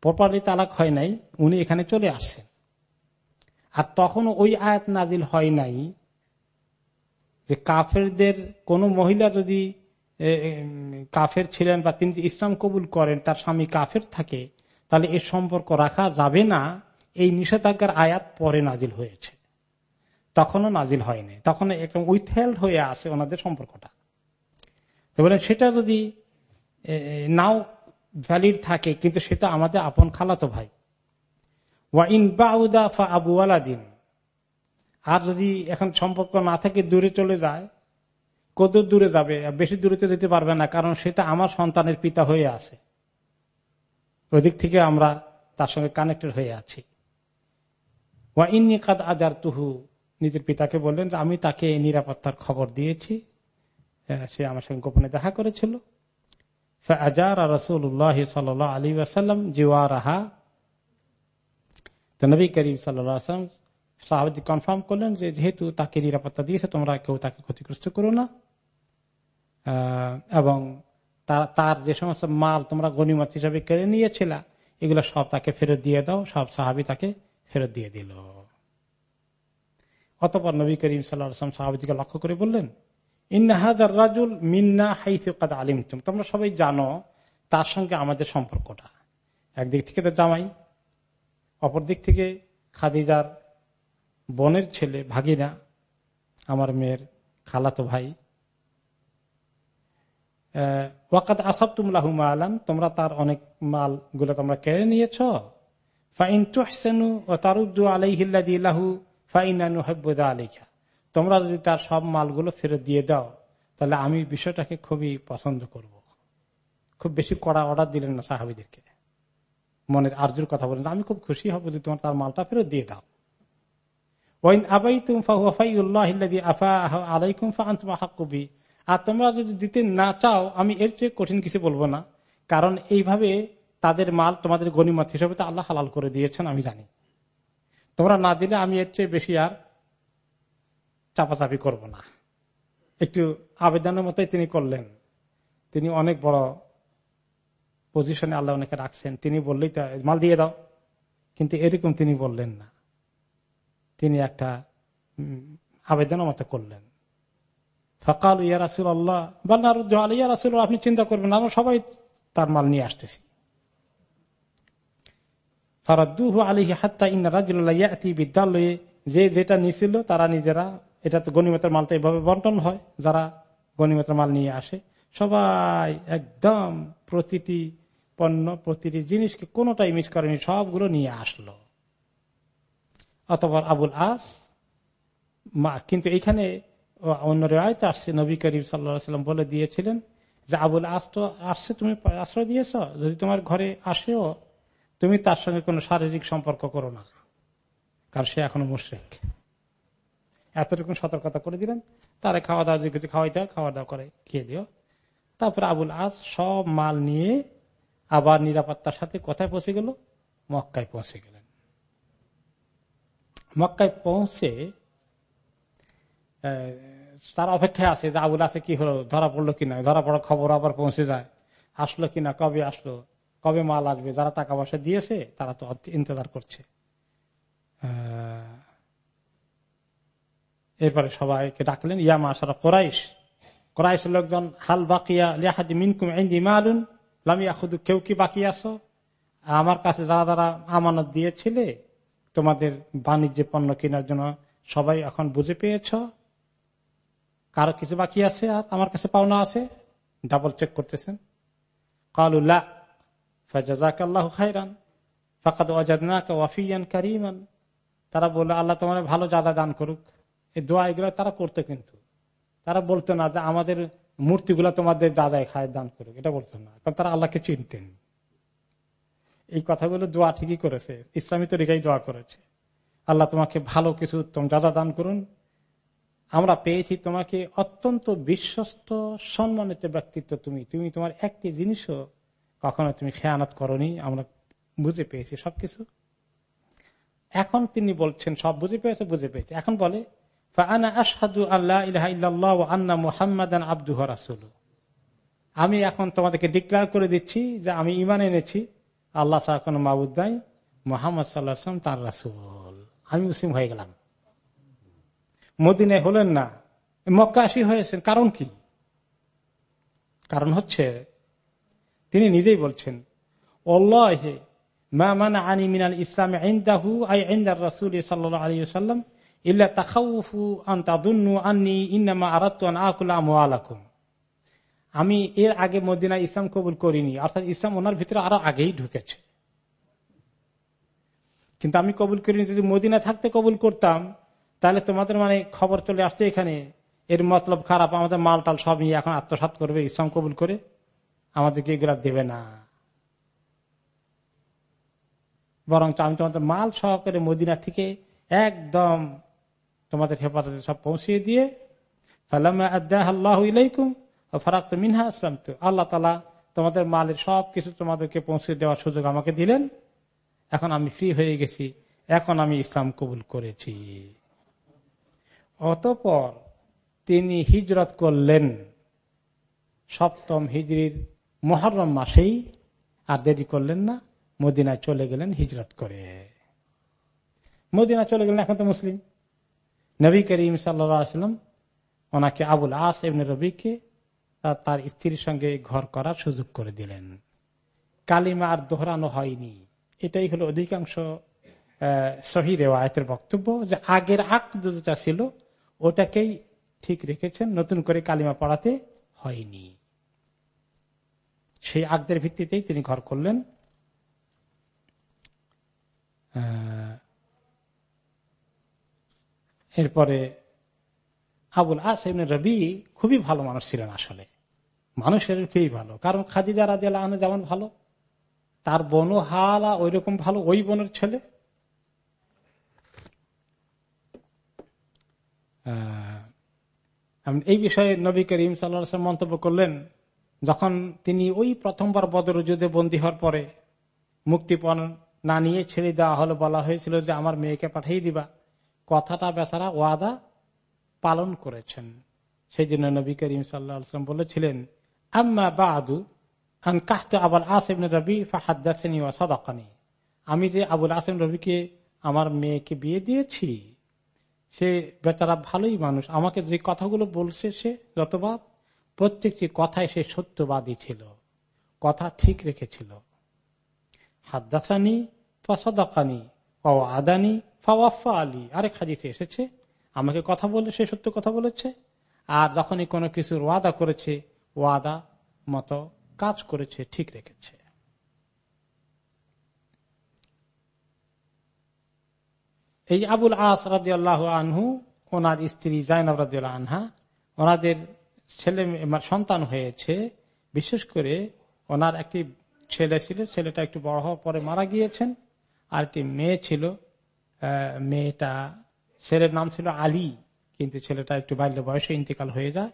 প্রপারলি তালাক হয় নাই, উনি এখানে চলে আসছেন। আর তখন ওই আয়াত নাজিল হয় নাই যে কাফেরদের কোন মহিলা যদি কাফের ছিলেন বা তিনি ইসলাম কবুল করেন, তার স্বামী কাফের থাকে, তাহলে এর সম্পর্ক রাখা যাবে না। এই নিষেধাজ্ঞার আয়াত পরে নাজিল হয়েছে। তখনও নাজিল হয়নি। তখন একদম উইথহেল্ড হয়ে আছে ওনাদের সম্পর্কটা। তো বলেন, সেটা যদি নাও ভ্যালিড থাকে, কিন্তু সেটা আমাদের আপন খালাতো ভাই। ওয়া ইন বাউদা ফা আবু আলাদিন আর যদি এখন সম্পর্ক না থাকে, দূরে চলে যায় কত দূরে যাবে? বেশি দূরে তো যেতে পারবে না, কারণ সেটা আমার সন্তানের পিতা হয়ে আছে। ওদিক থেকে আমরা তার সঙ্গে কানেক্টেড হয়ে আছি। ওয়া ইন্নি কাদ আদার তুহু নিজের পিতাকে বললেন যে, আমি তাকে নিরাপত্তার খবর দিয়েছি। সে আমার সঙ্গে গোপনে দেখা করেছিল। আজার আলী আসাল্লাম জিওয়ারাহা। তো নবী করিম কনফার্ম করলেন যেহেতু তাকে নিরাপত্তা দিয়েছে, তোমরা কেউ তাকে ক্ষতিগ্রস্ত করো না। এবং তার যে সমস্ত মাল তোমরা গণিমত হিসাবে কেড়ে নিয়েছিল, এগুলো সব তাকে ফেরত দিয়ে দাও, সব সাহাবি তাকে ফেরত দিয়ে দিল। অতপর নবী করিম সাল্লাম সাহাবিদিকে লক্ষ্য করে বললেন ইন্নাহাদার রাজুল মিন্না হাইফিকাদ আলিম তোমরা সবাই জানো, তার সঙ্গে আমাদের সম্পর্কটা। একদিক থেকে তো জামাই অপর দিক থেকে খাদিজার বোনের ছেলে ভাগিনা, আমার মেয়ের খালাতো ভাই। ওয়াকাত আসাব তুমলাহু আলাম তোমরা তার অনেক মালগুলো তোমরা কেড়ে নিয়েছ। ফাইন তুহসেনু ও তারুদ্দু আলাইহিল্লাহু ফাইনানু হেব্বদা আলিখা তোমরা যদি তার সব মালগুলো ফেরত দিয়ে দাও, তাহলে আমি বিষয়টাকে খুবই পছন্দ করব। খুব বেশি কড়া অর্ডার দিলেন না সাহাবিদেরকে। মনের আর্জুর কথা বলেন আমি খুব খুশি হব যদি তোমার তার মালটা ফেরত দিয়ে দাও। ওয়াইন আবাই আফা আলাইকুম হাক্কুবি আর তোমরা যদি দিতে না চাও, আমি এর চেয়ে কঠিন কিছু বলব না। কারণ এইভাবে তাদের মাল তোমাদের গণিমত হিসেবে তো আল্লাহ হালাল করে দিয়েছেন, আমি জানি। তোমরা না দিলে আমি এর চেয়ে বেশি আর চাপাচাপি করব না। একটু আবেদনের মতোই তিনি করলেন। তিনি অনেক বড় পজিশনে আল্লাহ অনেকে রাখছেন। তিনি বললেই তো, মাল দিয়ে দাও। কিন্তু এরকম তিনি বললেন না। তিনি একটা আবেদনের মতো করলেন। ফকাল, ইয়া রাসুল আল্লাহ বাল্লা ইয়া রাসুল আপনি চিন্তা করবেন আমরা সবাই তার মাল নিয়ে আসতেছি। ফারাদুহু বিদ্যালয়ে যে যেটা নিছিল, তারা নিজেরা, এটা তো গণিমতের মাল তো এইভাবে বন্টন হয়, যারা গণিমতের মাল নিয়ে আসে, সবাই একদম প্রতিটি পণ্য, প্রতিটি জিনিসকে কোনোটাই মিস করেনি, সবগুলো নিয়ে আসলো। অতপর আবুল আস কিন্তু এখানে অন্য রেওয়ায় আসছে, নবী করিম সাল্লাম বলে দিয়েছিলেন যে, আবুল আস তো আসছে, তুমি আশ্রয় দিয়েছ? যদি তোমার ঘরে আসেও, তুমি তার সঙ্গে কোনো শারীরিক সম্পর্ক করো না। কারণ সে এখনও মুশ্রেক। এতটুকু সতর্কতা করে দিলেন। তারা খাওয়া দাওয়া যদি খাওয়াই দাও খাওয়া দাওয়া করে খেয়ে দিও তারপরে আবুল আস সব মাল নিয়ে আবার নিরাপত্তার সাথে কোথায় পৌঁছে গেল? মক্কায় পৌঁছে গেলেন। মক্কায় পৌঁছে তার অপেক্ষায় আছে যে আবুল আছে কি হলো, ধরা পড়ল কিনা ধরা পড়ার খবর আবার পৌঁছে যায়। আসলো কিনা কবে আসলো, কবে মাল আসবে, যারা টাকা পয়সা দিয়েছে, তারা তো ইন্তজার করছে। এরপরে সবাইকে ডাকলেন ইয়ামা সারা কোরাইশ কোরাইশ লোকজন, হাল বাকিয়া লিহাদি মিনকুম ইন্দি মালুন লামিয়া খুদু কেউ কি বাকি আছো? আমার কাছে যারা যারা আমানত দিয়েছিলে, তোমাদের বাণিজ্য পণ্য কেনার জন্য সবাই এখন বুঝে পেয়েছ? কারও কিছু বাকি আছে আর আমার কাছে পাওনা আছে? ডাবল চেক করতেছেন। কারিমান। তারা বলল, আল্লাহ তোমার ভালো যা দান করুক। এই দোয়া এগুলো তারা করতো কিন্তু। তারা বলতো না যে আমাদের মূর্তিগুলো তোমাদের দাদায় খায় দান করুক। এটা বলতো না। কারণ তারা আল্লাহকে চিনতেন। এই কথাগুলো দোয়া ঠিকই করেছে। ইসলামী তরিকাই দোয়া করেছে। আল্লাহ তোমাকে ভালো কিছু দাদা দান করুন আমরা পেয়েছি তোমাকে অত্যন্ত বিশ্বস্ত, সম্মানিত ব্যক্তিত্ব তুমি। তুমি তোমার একটি জিনিসও কখনো তুমি খেয়ানত করনি, আমরা বুঝে পেয়েছি সবকিছু। এখন তিনি বলছেন, সব বুঝে পেয়েছে বুঝে পেয়েছে। এখন বলে আমি এখন তোমাদেরকে ডিক্লেয়ার করে দিচ্ছি যে আমি ইমান এনেছি, আল্লাহ ছাড়া কোন মাবুদ নাই, মোহাম্মদ সাল্লাহাম তার রাসুল। আমি মুসলিম হয়ে গেলাম। মদিনে হলেন না মক্কাশি হয়েছেন। কারণ কি? কারণ হচ্ছে, তিনি নিজেই বলছেন হে মা মান আনি মিনাল সাল্লাম ইল্লা আন্নি আমি এর আগে মদিনা ইসলাম কবুল করিনি, অর্থাৎ ইসলাম ওনার ভিতরে আরও আগেই ঢুকেছে। কিন্তু আমি কবুল করিনি, যদি মদিনা থাকতে কবুল করতাম তাহলে তোমাদের মানে খবর চলে আসতো এখানে। এর মতলব খারাপ, আমাদের মাল টাল সব নিয়ে এখন আত্মসাত করবে ইসলাম কবুল করে। আমাদেরকে এগুলা দেবে না। বরং আমি তোমাদের মাল সহকারে মদিনা থেকে একদম তোমাদের হেফাজতে সব পৌঁছিয়ে দিয়ে ফারাক তো মিনহা আসলাম তো আল্লাহ তালা তোমাদের মালের সব কিছু তোমাদেরকে পৌঁছে দেওয়ার সুযোগ আমাকে দিলেন। এখন আমি ফ্রি হয়ে গেছি। এখন আমি ইসলাম কবুল করেছি। অতপর তিনি হিজরত করলেন সপ্তম হিজড়ির মহরম মাসেই, আর দেরি করলেন না, মদিনায় চলে গেলেন হিজরত করে। মদিনা চলে গেলেন, এখন তো মুসলিম। নবী করিম সাল্লাম ওনাকে আবুল আস এমনি রবিকে তার স্ত্রীর সঙ্গে ঘর করার সুযোগ করে দিলেন। কালিমা আর দোহরানো হয়নি। এটাই হলো অধিকাংশ সহি রেওয়ায়তের বক্তব্য যে আগের আক যেটা ছিল ওটাকেই ঠিক রেখেছেন, নতুন করে কালিমা পড়াতে হয়নি। সেই আগদের ভিত্তিতেই তিনি ঘর করলেন। এরপরে আবুল আসেমনে রবি খুবই ভালো মানুষ ছিলেন আসলে। মানুষের কেই ভালো? কারণ খাদিজা রাজি আল্লাহ যেমন ভালো, তার বনু হালা ওই রকম ভালো, ওই বোনের ছেলে। এই বিষয়ে নবী করিম সাল্লা মন্তব্য করলেন, যখন তিনি ওই প্রথমবার বদর যুদ্ধে বন্দী হওয়ার পরে মুক্তিপণ না নিয়ে ছেড়ে দেওয়া হলো বলা হয়েছিল যে, আমার মেয়েকে পাঠিয়ে দিবা। কথাটা বেচারা ওয়াদা পালন করেছেন। সেই জন্য নবী করিম সাল্লাম বলেছিলেন, আম্মা বাদু কাহতে আবুল আসিম রবি ফাহাদ্দাসিনী ওয়া সদাকানি। আমি যে আবুল আসেম রবিকে আমার মেয়েকে বিয়ে দিয়েছি সে বেচারা ভালোই মানুষ। আমাকে যে কথাগুলো বলছে সে, যতবার প্রত্যেকটি কথায় সে সত্যবাদী ছিল, কথা ঠিক রেখেছিল। হাদ্দাসানি ফসাদাকানি ও আদানি ফাওয়াফা আলী। আরেক হাদিসে এসেছে, আমাকে কথা বলে, সে সত্য কথা বলেছে, আর যখনই কোনো কিছুর ওয়াদা করেছে, ওয়াদা মতো কাজ করেছে, ঠিক রেখেছে। এই আবুল আস রাজি আল্লাহ আনহু, ওনার স্ত্রী জাইনাব রাজি আনহা, ওনাদের ছেলে, সন্তান হয়েছে। বিশেষ করে ওনার একটি ছেলে ছিল, ছেলেটা একটু বড় হওয়ার পরে মারা গিয়েছেন। আর একটি মেয়ে ছিল মেয়েটা, ছেলের নাম ছিল আলী, কিন্তু ছেলেটা একটু বাল্য বয়সে ইন্তেকাল হয়ে যায়।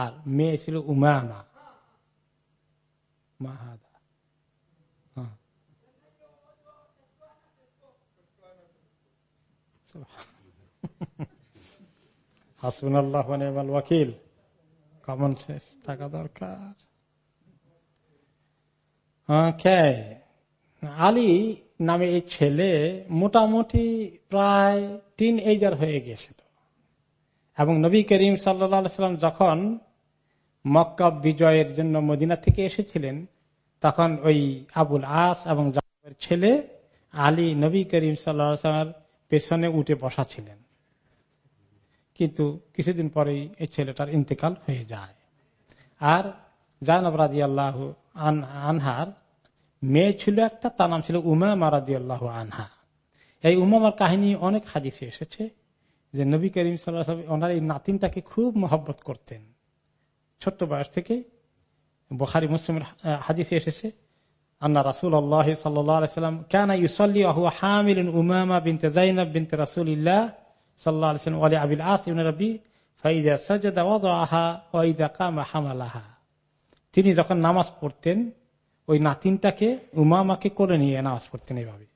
আর মেয়ে ছিল উমায়মা মাহাদা। কমন থাকা দরকার। আলী নামে এই ছেলে মোটামুটি প্রায় তিন এইজার হয়ে গিয়েছিল এবং নবী করিম সাল্লাম যখন মক্কা বিজয়ের জন্য মদিনা থেকে এসেছিলেন, তখন ওই আবুল আস এবং ছেলে আলী নবী করিম সাল্লামের পেছনে উঠে বসা ছিলেন। কিন্তু কিছুদিন পরেই এই ছেলেটার ইন্তেকাল হয়ে যায়। আর জানব রাজি আল্লাহ আনহার মেয়ে ছিল একটা, তার নাম ছিল উমা মারাদি আল্লাহ আনহা। এই উমামার কাহিনী অনেক হাদিসে এসেছে যে নবী করিম সাল্লাহ ওনার এই নাতিনটাকে খুব মহব্বত করতেন। ছোট্ট বয়স থেকে বখারি মুসলিমের হাদিসে এসেছে কেন আহু উমামা তিনি যখন নামাজ পড়তেন, ওই নাতিনটাকে, উমামাকে করে নিয়ে নামাজ পড়তেন এইভাবে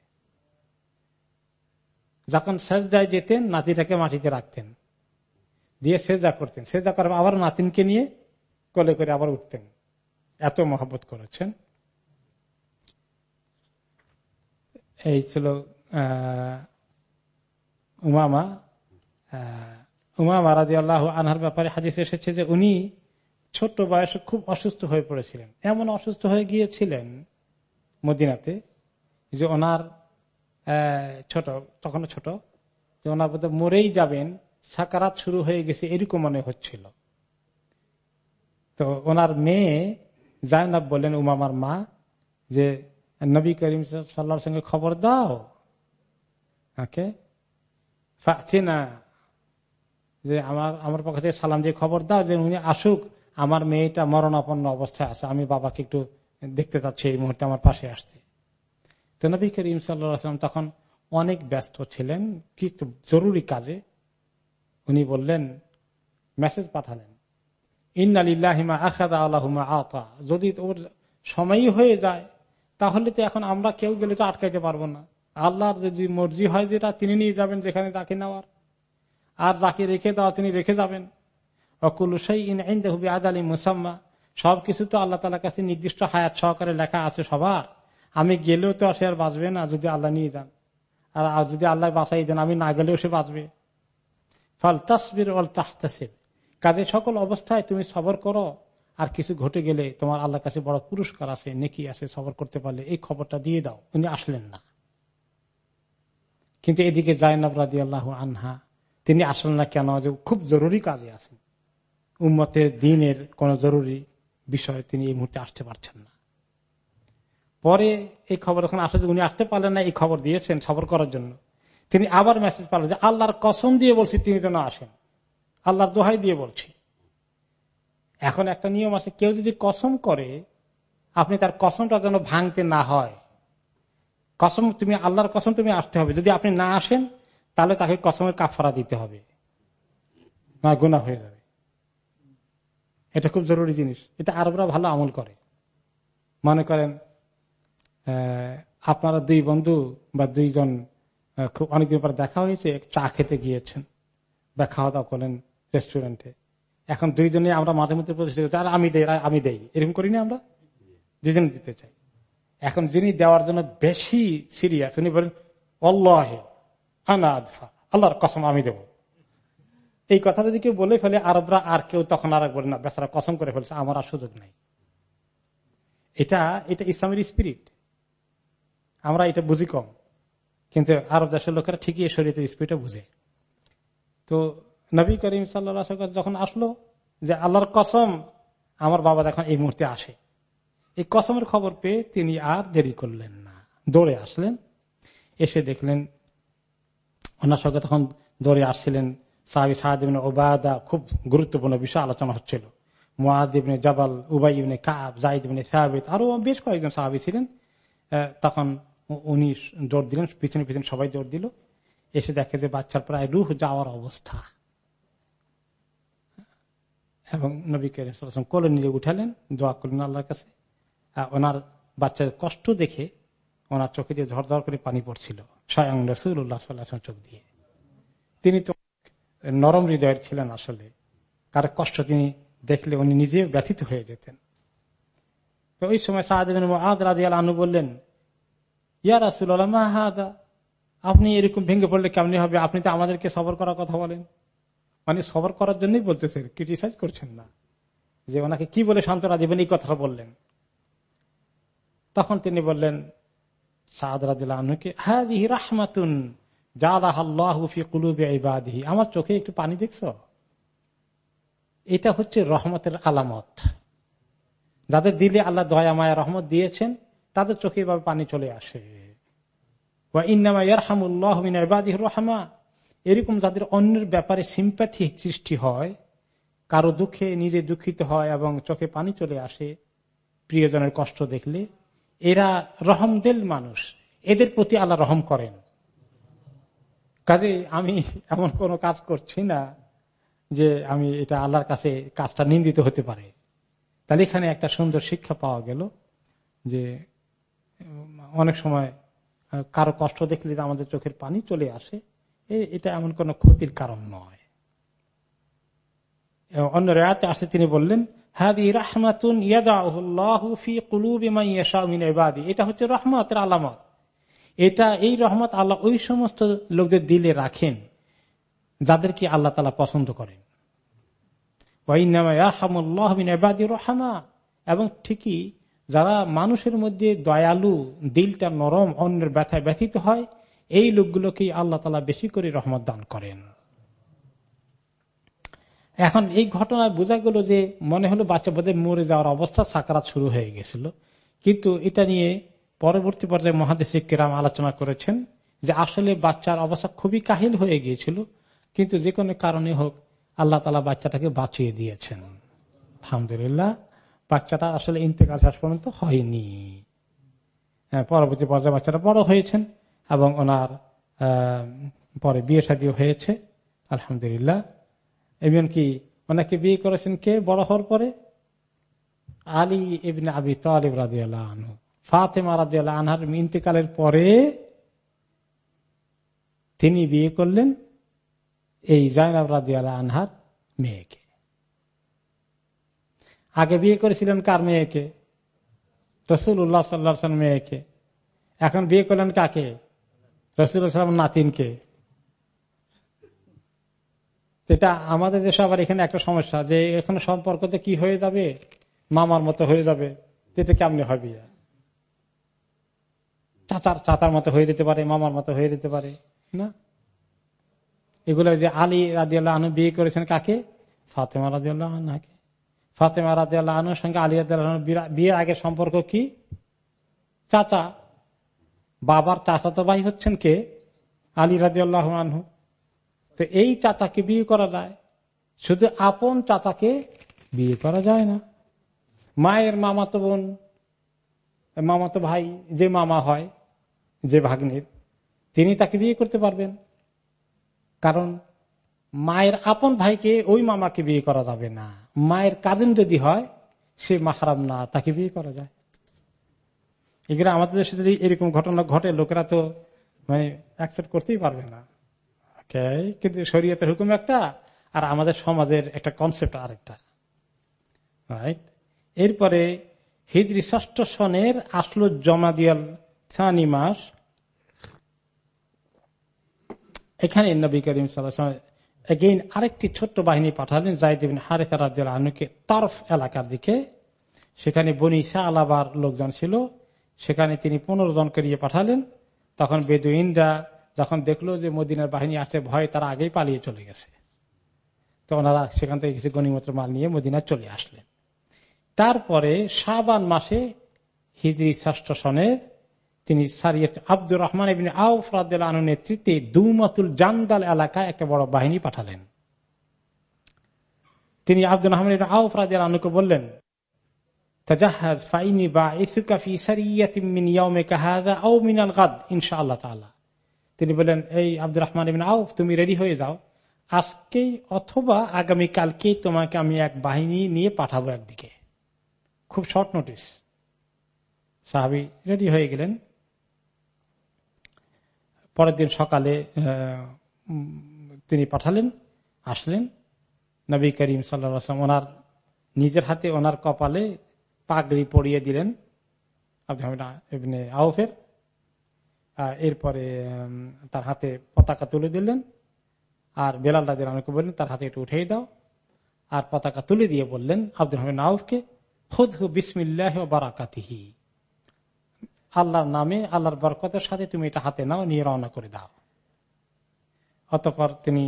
যখন সেজদায় যেতেন, নাতিটাকে মাটিতে রাখতেন। দিয়ে সেজা করতেন। সেজা করে আবার নাতিনকে নিয়ে কোলে করে আবার উঠতেন। এত মহব্বত করেছেন। এই ছিল উমামা উমামা রাজি আল্লাহ আনহার ব্যাপারে হাদিস এসেছে যে উনি ছোট্ট বয়সে খুব অসুস্থ হয়ে পড়েছিলেন। এমন অসুস্থ হয়ে গিয়েছিলেন মদিনাতে যে ওনার ছোট তখন ছোট, যে ওনার বোধ মরেই যাবেন, সাকারাত শুরু হয়ে গেছে এরকম মনে হচ্ছিল। তো ওনার মেয়ে জায়নাব বললেন উমামার মা যে নবী করিম সাল্লার সঙ্গে খবর দাও। ওকে? না যে আমার আমার পক্ষ থেকে সালাম দিয়ে খবর দাও যে উনি আসুক, আমার মেয়েটা মরণাপন্ন অবস্থায় আছে, আমি বাবাকে একটু দেখতে চাচ্ছি এই মুহূর্তে আমার পাশে আসতে। তো নবী করিম সাল্লাম তখন অনেক ব্যস্ত ছিলেন, কি একটু জরুরি কাজে, উনি বললেন, মেসেজ পাঠালেন। ইন্নালিল্লাহিমা আখাদা আল্লাহুমা আতা, যদি ওর সময়ই হয়ে যায় তাহলে তো এখন আমরা কেউ গেলে তো আটকাইতে পারব না। আল্লাহর যদি মর্জি হয় যেটা, তিনি নিয়ে যাবেন যেখানে তাকে নেওয়ার। আর যাকে রেখে দেওয়া, তিনি রেখে যাবেন। অকুল আইনদেহবি আদালি মুসাম্মা। সবকিছু তো আল্লাহ তালার কাছে নির্দিষ্ট হায়াত সহকারে লেখা আছে সবার। আমি গেলেও তো সে আর বাঁচবে না যদি আল্লাহ নিয়ে যান। আর যদি আল্লাহ বাঁচাই দেন, আমি না গেলেও সে বাঁচবে। ফল তাসবির অল তাহতাসির কাজে সকল অবস্থায় তুমি সবর করো। আর কিছু ঘটে গেলে তোমার আল্লাহর কাছে বড় পুরস্কার আছে, নেকি আছে, সবর করতে পারলে এই খবরটা দিয়ে দাও। উনি আসলেন না। কিন্তু এদিকে জায়নাব রাজি আল্লাহ আনহা, তিনি আসলেন না কেন? যে খুব জরুরি কাজে আছেন। উম্মতের দিনের কোন জরুরি বিষয়ে তিনি এই মুহূর্তে আসতে পারছেন না। পরে এই খবর যখন আসলে উনি আসতে পারলেন না, এই খবর দিয়েছেন সবর করার জন্য। তিনি আবার মেসেজ পারলেন যে, আল্লাহর কসম দিয়ে বলছি, তিনি যেন আসেন। আল্লাহর দোহাই দিয়ে বলছি। এখন একটা নিয়ম আছে, কেউ যদি কসম করে, আপনি তার কসমটা যেন ভাঙতে না হয়। কসম তুমি, আল্লাহর কসম তুমি আসতে হবে। যদি আপনি না আসেন, তাহলে তাকে কসমের কাফারা দিতে হবে। না গুণা হয়ে যাবে। এটা খুব জরুরি জিনিস। এটা আরবরা ভালো আমল করে। মনে করেন আপনারা দুই বন্ধু বা দুইজন খুব অনেকদিন পর দেখা হয়েছে, চা খেতে গিয়েছেন বা খাওয়া দাওয়া করেন রেস্টুরেন্টে এখন দুইজনে আমরা মাঝে মধ্যে প্রতিষ্ঠিত আর আমি দেই আমি দেই। এরকম করি না আমরা? দুজন দিতে চাই। এখন যিনি দেওয়ার জন্য বেশি সিরিয়াস উনি বলেন অল্লাহে আনাদফা আল্লাহর কসম আমি দেব। এই কথা যদি কেউ বলে ফেলে, আরবরা আর কেউ তখন আর বলে না, বেচারা কসম করে ফেলছে, আমার আর সুযোগ নাই। এটা এটা ইসলামের স্পিরিট আমরা এটা বুঝি কম, কিন্তু আরব দেশের লোকেরা ঠিকই শরীরের স্পিরিটে বুঝে। তো নবী করিম সাল্লা যখন আসলো যে আল্লাহর কসম, আমার বাবা যখন এই মুহূর্তে আসে। এই কসমের খবর পেয়ে তিনি আর দেরি করলেন না। দৌড়ে আসলেন, এসে দেখলেন ওনার সঙ্গে তখন দৌড়ে আসছিলেন সাহাবি সাহাদিবিন ওবায়দা খুব গুরুত্বপূর্ণ বিষয় আলোচনা হচ্ছিল। মুআদিবনে জবাল, উবাই ইবনে কাব জাহিদ ইবনে সাহাবিদ আরও বেশ কয়েকজন সাহাবি ছিলেন। তখন উনি জোর দিলেন, পিছনে পিছনে সবাই জোর দিল। এসে দেখে যে বাচ্চার প্রায় রুহ যাওয়ার অবস্থা। এবং নবী কোলে নিয়ে উঠালেন, দোয়া করলেন আল্লাহর কাছে। ওনার বাচ্চার কষ্ট দেখে ওনার চোখে দিয়ে ঝরঝর করে পানি পড়ছিল, স্বয়ং রসুল্লাহ সাল্লাহ চোখ দিয়ে। তিনি তো নরম হৃদয়ের ছিলেন আসলে। কার কষ্ট তিনি দেখলে উনি নিজেও ব্যথিত হয়ে যেতেন। তো ওই সময় সাহাদিন আনু বললেন, ইয়া রাসুল্লাহ মাহাদা আপনি এরকম ভেঙে পড়লে কেমনি হবে? আপনি তো আমাদেরকে সবর করার কথা বলেন। মানে সবর করার জন্যই বলতেছেন ক্রিটিসাইজ করছেন না। যে ওনাকে কি বলে সান্ত্বনা দিবেন, এই কথাটা বললেন। তখন তিনি বললেন আমার চোখে একটু পানি দেখছ? এটা হচ্ছে রহমতের আলামত। যাদের দিলে আল্লাহ দয়া, মায়া, রহমত দিয়েছেন, তাদের চোখে এভাবে পানি চলে আসে। রহমা। এরকম যাদের অন্যের ব্যাপারে সিম্প্যাথি সৃষ্টি হয়, কারও দুঃখে নিজে দুঃখিত হয় এবং চোখে পানি চলে আসে, প্রিয়জনের কষ্ট দেখলে, এরা রহমদেল মানুষ। এদের প্রতি আল্লাহ রহম করেন। কাজে আমি এমন কোন কাজ করছি না যে আমি এটা আল্লাহর কাছে কাজটা নিন্দিত হতে পারে। তাহলে এখানে একটা সুন্দর শিক্ষা পাওয়া গেল যে অনেক সময় কারও কষ্ট দেখলে আমাদের চোখের পানি চলে আসে। এটা এমন কোন ক্ষতির কারণ নয়। অন্য রেয়াতে আসে, তিনি বললেন এটা হচ্ছে রহমতের আলামত। এটা, এই রহমত আল্লাহ ওই সমস্ত লোকদের দিলে রাখেন, যাদেরকে আল্লাহ তালা পছন্দ করেন। এবং ঠিকই যারা মানুষের মধ্যে দয়ালু, দিলটা নরম, অন্যের ব্যথায় ব্যথিত হয় এই লোকগুলোকেই আল্লাহ তালা বেশি করে রহমত দান করেন। এখন এই ঘটনায় বোঝা গেল যে মনে হলো বাচ্চা বোধে মরে যাওয়ার অবস্থা সাকারাত শুরু হয়ে গেছিল। কিন্তু এটা নিয়ে পরবর্তী পর্যায়ে মহাদেশ কেরাম আলোচনা করেছেন যে আসলে বাচ্চার অবস্থা খুবই কাহিল হয়ে গিয়েছিল কিন্তু যে কোনো কারণে হোক আল্লাহ তালা বাচ্চাটাকে বাঁচিয়ে দিয়েছেন। আলহামদুলিল্লাহ বাচ্চাটা আসলে ইন্তেকাল শেষ পর্যন্ত হয়নি। হ্যাঁ, পরবর্তী পর্যায়ে বাচ্চাটা বড় হয়েছেন। এবং ওনার পরে বিয়ে শাদিও হয়েছে, আলহামদুলিল্লাহ। এমনকি ওনাকে বিয়ে করেছেন কে বড় হওয়ার পরে? আলী ইবিন আবি তালিব রাজিয়াল্লাহ আনহু। ফাতেমা রাজিয়াল্লাহ আনহার ইন্তেকালের পরে তিনি বিয়ে করলেন এই জাইনাব রাজিয়াল্লাহ আনহার মেয়েকে। আগে বিয়ে করেছিলেন কার মেয়েকে? রসুল উল্লাহ সাল্লা মেয়েকে। এখন বিয়ে করলেন কাকে? রসুল নাতিনকে। এটা আমাদের দেশে আবার এখানে একটা সমস্যা যে এখানে সম্পর্কতে কি হয়ে যাবে? মামার মতো হয়ে যাবে। এটা কেমনে হবে? চাচার চাচার মতো হয়ে যেতে পারে, মামার মতো হয়ে যেতে পারে, না? এগুলো যে আলী রাজিয়াল্লাহ আনু বিয়ে করেছেন কাকে? ফাতেমা রাজিয়াল্লাহ আনহাকে। ফাতেমা রাজি আল্লাহ আনুর সঙ্গে আলী আনহু বিরা- বিয়ের আগে সম্পর্ক কি? চাচা বাবার চাচা তো ভাই হচ্ছেন কে? আলী রাজি আনহু। তো এই চাচাকে বিয়ে করা যায়। শুধু আপন চাচাকে বিয়ে করা যায় না। মায়ের মামাতো বোন, মামাতো ভাই, যে মামা হয়, যে ভাগ্নের, তিনি তাকে বিয়ে করতে পারবেন। কারণ মায়ের আপন ভাইকে ওই মামাকে বিয়ে করা যাবে না। মায়ের কাজিন যদি হয়, সে মাহারাম না, তাকে বিয়ে করা যায়। এগুলো আমাদের দেশে যদি এরকম ঘটনা ঘটে, লোকেরা তো মানে অ্যাকসেপ্ট করতেই পারবে না। কিন্তু শরীয়তের হুকুম একটা, আর আমাদের সমাজের একটা কনসেপ্ট আরেকটা। রাইট এরপরে হিজরি ষষ্ঠ সনের আসলো জমাদিয়াল থানি মাস। এখানে নবী করিম এগেইন আরেকটি ছোট্ট বাহিনী পাঠালেন জাইদিন হারেফা রাজ্যের আনুকে তরফ এলাকার দিকে। সেখানে বনিসা আলাবার লোকজন ছিল। সেখানে তিনি পনেরো জনকে নিয়ে পাঠালেন। তখন বেদুইনরা যখন দেখল যে মদিনার বাহিনী আসছে ভয় তারা আগেই পালিয়ে চলে গেছে। তো ওনারা সেখান থেকে কিছু গণিমত্র মাল নিয়ে মদিনা চলে আসলেন। তারপরে শাবান মাসে হিজরি ষষ্ঠ সনের তিনি সারিয়ত আব্দুর রহমান এবিন আউফ আনু নেতৃত্বে দুমাতুল জান্দাল এলাকায় একটা বড় বাহিনী পাঠালেন। তিনি আব্দুল রহমান ইবনে আউফ আনুকে বললেন তিনি বললেন, এই আব্দুর রহমান তুমি রেডি হয়ে যাও। আজকেই অথবা আগামী কালকেই তোমাকে আমি এক বাহিনী নিয়ে পাঠাবো একদিকে। খুব শর্ট নোটিস সাহাবি রেডি হয়ে গেলেন। পরের দিন সকালে তিনি পাঠালেন, আসলেন। নবী করিম সাল্লাম ওনার নিজের হাতে, ওনার কপালে পাগড়ি পরিয়ে দিলেন আউফের। এরপরে তার হাতে পতাকা তুলে দিলেন। আর বেলাল রাজের আমাকে বললেন, তার হাতে একটু উঠেই দাও। আর পতাকা তুলে দিয়ে বললেন আব্দুল হামিদ আউফকে খুদ হু বিসমিল্লাহ বারাকাতিহি। আল্লাহর নামে, আল্লাহর বরকতের সাথে তুমি এটা হাতে নাও, নিয়ে রওনা করে দাও। অতপর তিনি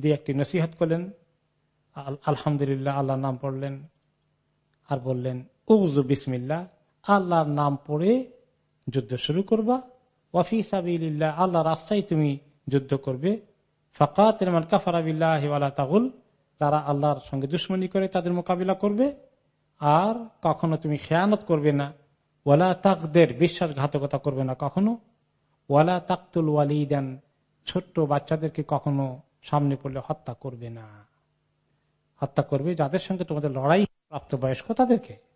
দিয়ে একটি নসিহত করলেন। আলহামদুলিল্লাহ, আল্লাহর নাম পড়লেন। আর বললেন উজু বিসমিল্লা আল্লাহর নাম পড়ে যুদ্ধ শুরু করবা। ওয়াফি সাবিল্লাহ আল্লাহ রাস্তায় তুমি যুদ্ধ করবে। ফকাত কাফারাবিল্লাহ তাগুল, তারা আল্লাহর সঙ্গে দুশ্মনী করে তাদের মোকাবিলা করবে। আর কখনো তুমি খেয়ানত করবে না। ওয়ালা তাকদের বিশ্বাসঘাতকতা করবে না কখনো। ওয়ালা তাকতুল ওয়ালিদান, ছোট্ট বাচ্চাদেরকে কখনো সামনে পড়লে হত্যা করবে না। হত্যা করবে যাদের সঙ্গে তোমাদের লড়াই প্রাপ্তবয়স্ক তাদেরকে।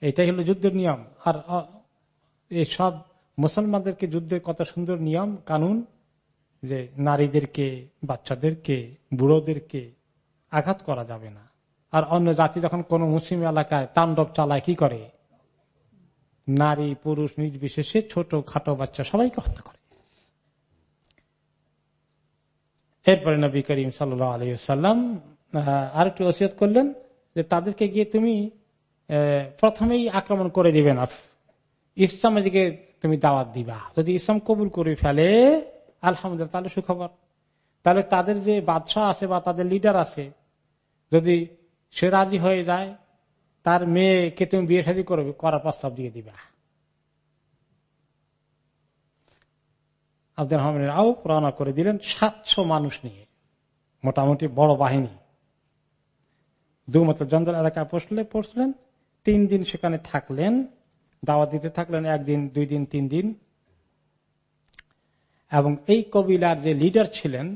এটাই হলো যুদ্ধের নিয়ম। আর এইসব মুসলমানদেরকে যুদ্ধের কত সুন্দর নিয়ম, কানুন, যে নারীদেরকে, বাচ্চাদেরকে, বুড়োদেরকে আঘাত করা যাবে না। আর অন্য জাতি যখন কোন মুসলিম এলাকায় তাণ্ডব চালায়, কি করে? নারী, পুরুষ, নির্বিশেষে ছোট, খাটো বাচ্চা সবাইকে হত্যা করে। এরপরে নবী করিম আর একটু ওসিয়ত করলেন যে তাদেরকে গিয়ে তুমি প্রথমেই আক্রমণ করে দিবে না ইসলামের দিকে তুমি দাওয়াত দিবা। যদি ইসলাম কবুল করে ফেলে, আলহামদুলিল্লাহ, তাহলে সুখবর। তাহলে তাদের যে বাদশাহ আছে বা তাদের লিডার আছে, যদি সে রাজি হয়ে যায়, তার মেয়েকে তুমি বিয়ে শাদী করবে, করার প্রস্তাব দিয়ে দিবা। আব্দুল রহমানের আও রওনা করে দিলেন সাতশো মানুষ নিয়ে। মোটামুটি বড় বাহিনী। দুমত জঙ্গল এলাকায় পৌঁছলে, পৌঁছলেন। তিন দিন সেখানে থাকলেন দাওয়া দিতে থাকলেন, একদিন, দুই দিন, তিন দিন। এবং এই কবিলার যে লিডার ছিলেন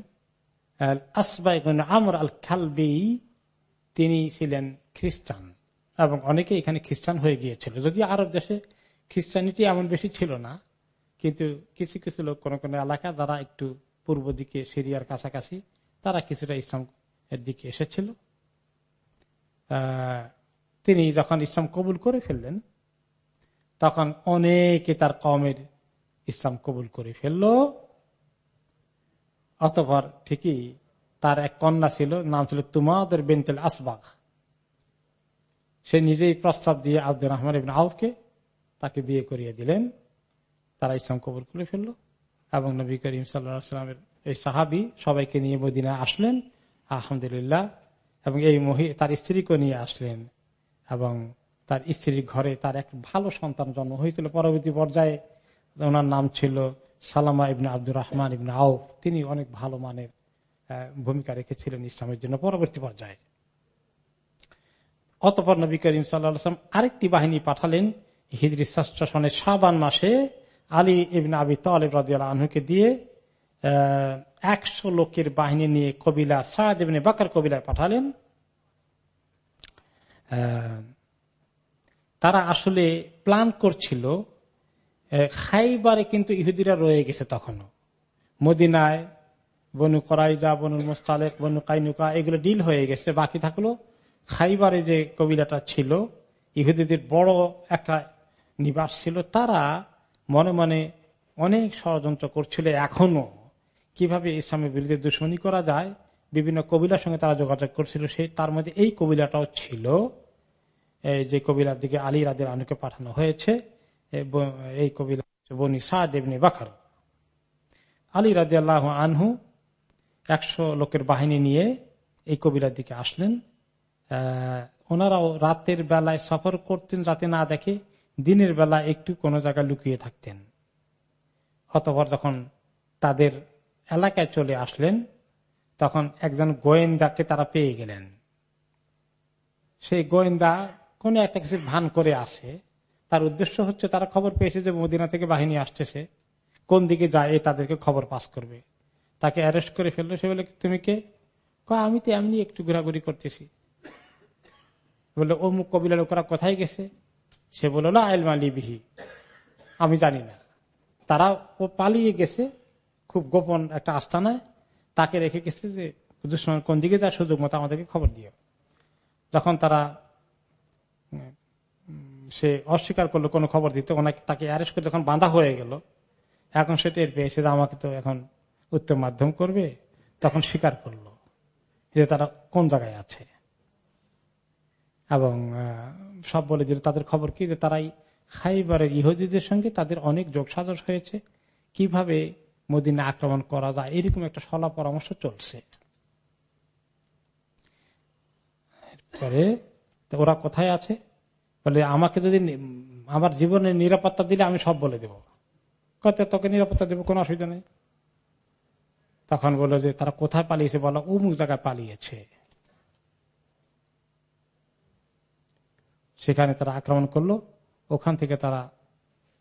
আমর আল খালবি তিনি ছিলেন খ্রিস্টান। এবং অনেকে এখানে খ্রিস্টান হয়ে গিয়েছিল। যদি আরব দেশে খ্রিস্টানিটি এমন বেশি ছিল না, কিন্তু কিছু কিছু লোক কোন কোন এলাকা যারা একটু পূর্ব দিকে সিরিয়ার কাছাকাছি, তারা কিছুটা ইসলাম এর দিকে এসেছিল। তিনি যখন ইসলাম কবুল করে ফেললেন, তখন অনেকে তার কমের ইসলাম কবুল করে ফেলল। অতপর ঠিকই তার এক কন্যা ছিল, নাম ছিল তুমাদের বেন্তেল আসবাগ। সে নিজেই প্রস্তাব দিয়ে আব্দুর রহমান ইবিন আউফকে তাকে বিয়ে করিয়ে দিলেন। তারা ইসলাম কবুল করে ফেলল এবং নবী করিম সাল্লামের এই সাহাবি সবাইকে নিয়ে মদিনা আসলেন, আলহামদুলিল্লাহ। এবং এই মহি, তার স্ত্রীকে নিয়ে আসলেন। এবং তার স্ত্রীর ঘরে তার এক ভালো সন্তান জন্ম হয়েছিল। পরবর্তী পর্যায়ে ওনার নাম ছিল সালামা ইবনে আব্দুর রহমান ইবনে আউফ। তিনি অনেক ভালো মানের ভূমিকা রেখেছিলেন ইসলামের জন্য পরবর্তী পর্যায়ে। অতপর নবী করিম সাল্লাম আরেকটি বাহিনী পাঠালেন হিজরি ষষ্ঠ সনের সাবান মাসে। আলী ইবিন আবি তালেব রাজিয়াল আনহুকে দিয়ে একশো লোকের বাহিনী নিয়ে কবিলা সাদ ইবিন বাকার কবিলায় পাঠালেন। তারা আসলে প্ল্যান করছিল খাইবারে কিন্তু ইহুদিরা রয়ে গেছে তখনও। মদিনায় বনু করাইজা বনু মুস্তালেক, বনু কাইনুকা, এগুলো ডিল হয়ে গেছে। বাকি থাকল খাইবারে যে কবিলাটা ছিল, ইহুদিদের বড় একটা নিবাস ছিল। তারা মনে মনে অনেক ষড়যন্ত্র করছিল। এখনও কীভাবে ইসলামের বিরুদ্ধে দুশ্মনী করা যায়, বিভিন্ন কবিলার সঙ্গে তারা যোগাযোগ করছিল সেই তার মধ্যে এই কবিলাটাও ছিল। যে কবিলার দিকে আলী রাদের আনুকে পাঠানো হয়েছে এই কবিলা বনি সাহেবনি বাখার আলী রাজি আল্লাহ আনহু একশো লোকের বাহিনী নিয়ে এই কবিলার দিকে আসলেন। ওনারাও রাতের বেলায় সফর করতেন যাতে না দেখে, দিনের বেলা একটু কোনো জায়গায় লুকিয়ে থাকতেন। অতপর যখন তাদের এলাকায় চলে আসলেন, তখন একজন গোয়েন্দাকে তারা পেয়ে গেলেন। সেই গোয়েন্দা কোন একটা কিছু ভান করে আসে, তার উদ্দেশ্য হচ্ছে তারা খবর পেয়েছে যে মদিনা থেকে বাহিনী আসতেছে, কোন দিকে যায় তাদেরকে খবর পাস করবে। তাকে অ্যারেস্ট করে ফেলল, সে বলে, তুমি কে? আমি তো এমনি একটু ঘোরাঘুরি করতেছি। বলল অমুক কবিলার লোকেরা কোথায় গেছে? সে বলল না আইল বিহি, আমি জানি না। তারা ও পালিয়ে গেছে খুব গোপন একটা আস্থানায় তাকে রেখে গেছে যে দুশ্মন কোন দিকে যার সুযোগ মতো আমাদেরকে খবর দিও। যখন তারা সে অস্বীকার করল, কোনো খবর দিতে। ওনাকে তাকে অ্যারেস্ট করে যখন বাঁধা হয়ে গেল, এখন সে টের পেয়েছে যে আমাকে তো এখন উত্তর মাধ্যম করবে, তখন স্বীকার করল যে তারা কোন জায়গায় আছে। এবং সব বলে দিল, তাদের খবর কি? যে তারাই খাইবারের ইহুদিদের সঙ্গে তাদের অনেক যোগ সাজস হয়েছে। কীভাবে মদিনা আক্রমণ করা যায়? এরকম একটা সলা পরামর্শ চলছে। পরে ওরা কোথায় আছে? বলে, আমাকে যদি আমার জীবনের নিরাপত্তা দিলে আমি সব বলে দেব। কত তোকে নিরাপত্তা দেবো, কোনো অসুবিধা নেই। তখন বলল যে, তারা কোথায় পালিয়েছে বলো? উমুক জায়গায় পালিয়েছে। সেখানে তারা আক্রমণ করল। ওখান থেকে তারা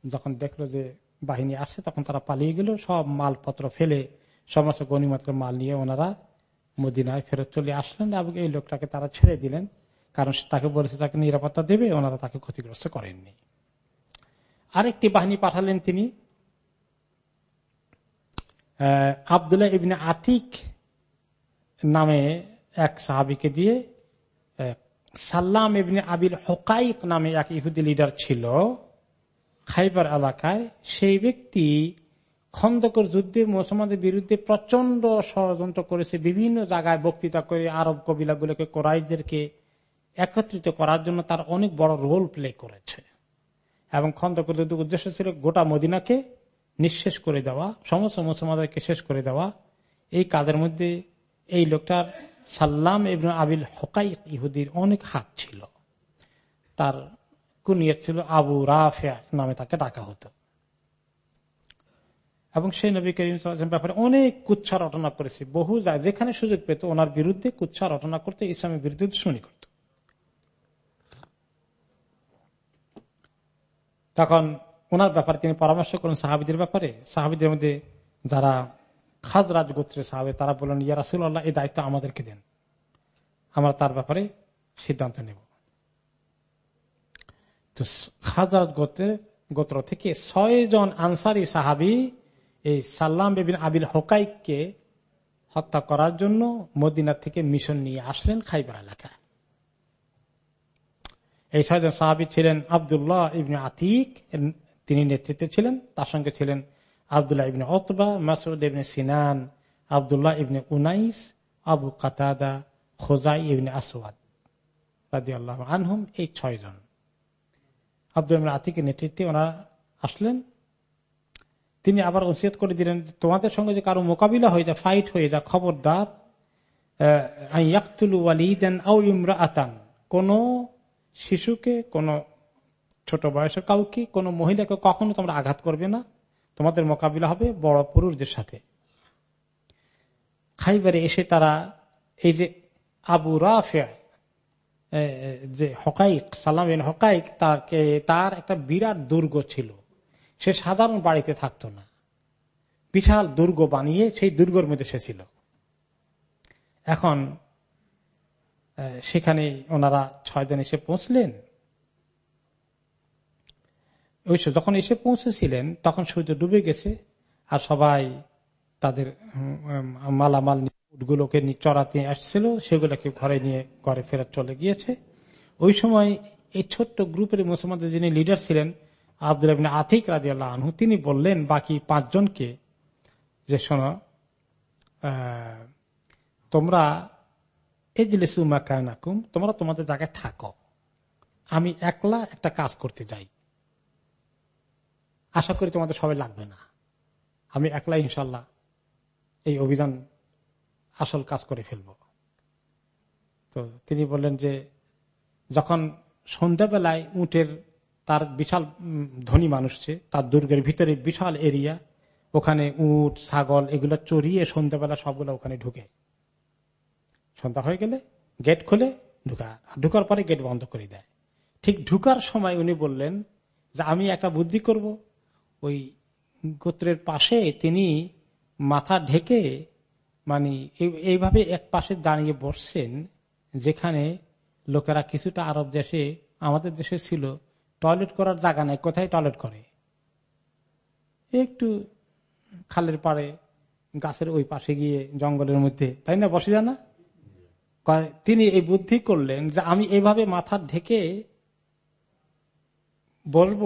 যখন দেখল যে বাহিনী আসছে, তখন তারা পালিয়ে গেল। সব মালপত্র ফেলে, সমস্ত গণিমাত্র মাল নিয়ে ওনারা মদিনায় ফেরত চলে আসলেন এবং এই লোকটাকে তারা ছেড়ে দিলেন। কারণ তাকে বলেছে তাকে নিরাপত্তা দেবে, ওনারা তাকে ক্ষতিগ্রস্ত করেননি। আরেকটি বাহিনী পাঠালেন তিনি আবদুল্লাহ ইবিন আতিক নামে এক সাহাবিকে দিয়ে সাল্লাম ইবনে আবিল হকাইক নামে এক ইহুদি লিডার ছিল, খাইবার এলাকায়। সেই ব্যক্তি খন্দকর যুদ্ধে মুসলমানদের বিরুদ্ধে প্রচণ্ড ষড়যন্ত্র করেছে, বিভিন্ন জায়গায় বক্তৃতা করে আরব কবিলাগুলোকে কোরাইদেরকে একত্রিত করার জন্য তার অনেক বড় রোল প্লে করেছে। এবং খন্দকর যুদ্ধের উদ্দেশ্য ছিল গোটা মদিনাকে নিঃশেষ করে দেওয়া, সমস্ত মুসলমানদেরকে শেষ করে দেওয়া। এই কাজের মধ্যে এই লোকটার সাল্লাম এবং আবিল হকাই ইহুদির অনেক হাত ছিল। তার কুনিয়ত ছিল আবু রাফিয়া নামে তাকে ডাকা হতো। এবং সেই নবী করিম ব্যাপারে অনেক কুচ্ছা রটনা করেছে। বহু যেখানে সুযোগ পেত, ওনার বিরুদ্ধে কুচ্ছা রটনা করতে, ইসলামের বিরুদ্ধে শুনি করত। তখন ওনার ব্যাপারে তিনি পরামর্শ করেন সাহাবিদের ব্যাপারে। সাহাবিদের মধ্যে যারা খাজ রাজগোত্রের সাহাবে, তারা বললেন, ইয়া রাসুল্লাহ এই দায়িত্ব আমাদেরকে দেন। আমরা তার ব্যাপারে সিদ্ধান্ত নেব। তো খাজরাত গোত্রের গোত্র থেকে ছয় জন আনসারি সাহাবি এই সাল্লাম বেবিন আবিল হকাইককে হত্যা করার জন্য মদিনার থেকে মিশন নিয়ে আসলেন খাইবার এলাকায়। এই ছয়জন সাহাবি ছিলেন আবদুল্লাহ ইবনে আতিক তিনি নেতৃত্বে ছিলেন। তার সঙ্গে ছিলেন আবদুল্লাহ ইবনে অতবা মাসুদ ইবনে সিনান, আবদুল্লাহ ইবনে উনাইস, আবু কাতাদা, খোজাই ইবনে আসওয়াদ আল্লাহ আনহুম, এই ছয়জন আব্দুল আতিকের নেতৃত্বে ওনারা আসলেন। তিনি আবার ওসিয়ত করে দিলেন তোমাদের সঙ্গে যে কারও মোকাবিলা হয়ে যায় ফাইট হয়ে যায়, খবরদার কোন শিশুকে কোন ছোট বয়সের কাউকে, কোন মহিলাকে কখনো তোমরা আঘাত করবে না। তোমাদের মোকাবিলা হবে বড় পুরুষদের সাথে। খাইবারে এসে তারা এই যে আবু রাফিয়া যে হকাইক, সালাম হকাইক, তাকে, তার একটা বিরাট দুর্গ ছিল। সে সাধারণ বাড়িতে থাকতো না। বিশাল দুর্গ বানিয়ে সেই দুর্গর মধ্যে সে ছিল। এখন সেখানে ওনারা ছয় দিন এসে পৌঁছলেন। ওই যখন এসে পৌঁছেছিলেন, তখন সূর্য ডুবে গেছে আর সবাই তাদের মালামাল উটগুলোকে চড়াতে আসছিল, সেগুলোকে ঘরে নিয়ে ঘরে ফেরত চলে গিয়েছে। ওই সময় এই ছোট্ট গ্রুপের মুসলমানদের যিনি লিডার ছিলেন, আব্দুল আতিক রাজি আল্লাহ আনহু, তিনি বললেন, বাকি পাঁচজনকে যে শোনো তোমরা এজলেসুমাকুম তোমরা তোমাদের জায়গায় থাকো। আমি একলা একটা কাজ করতে যাই। আশা করি তোমাদের সবাই লাগবে না। আমি একলা ইনশাল্লাহ এই অভিযান আসল কাজ করে ফেলব। তো তিনি বললেন যে, যখন সন্ধ্যাবেলায় উটের তার বিশাল ধনী মানুষ তার দুর্গের ভিতরে বিশাল এরিয়া, ওখানে উট, ছাগল, এগুলো চড়িয়ে সন্ধ্যাবেলা সবগুলো ওখানে ঢুকে। সন্ধ্যা হয়ে গেলে গেট খুলে ঢুকা। ঢুকার পরে গেট বন্ধ করে দেয়। ঠিক ঢুকার সময় উনি বললেন যে, আমি একটা বুদ্ধি করব। ওই গোত্রের পাশে তিনি মাথা ঢেকে মানে এইভাবে এক পাশে দাঁড়িয়ে বসছেন, যেখানে লোকেরা কিছুটা আরব দেশে, আমাদের দেশে ছিল। টয়লেট করার জায়গা নাই, কোথায় টয়লেট করে? একটু খালের পাড়ে, গাছের ওই পাশে গিয়ে জঙ্গলের মধ্যে, তাই না, বসে যায় না? তিনি এই বুদ্ধি করলেন যে আমি এভাবে মাথা ঢেকে বলব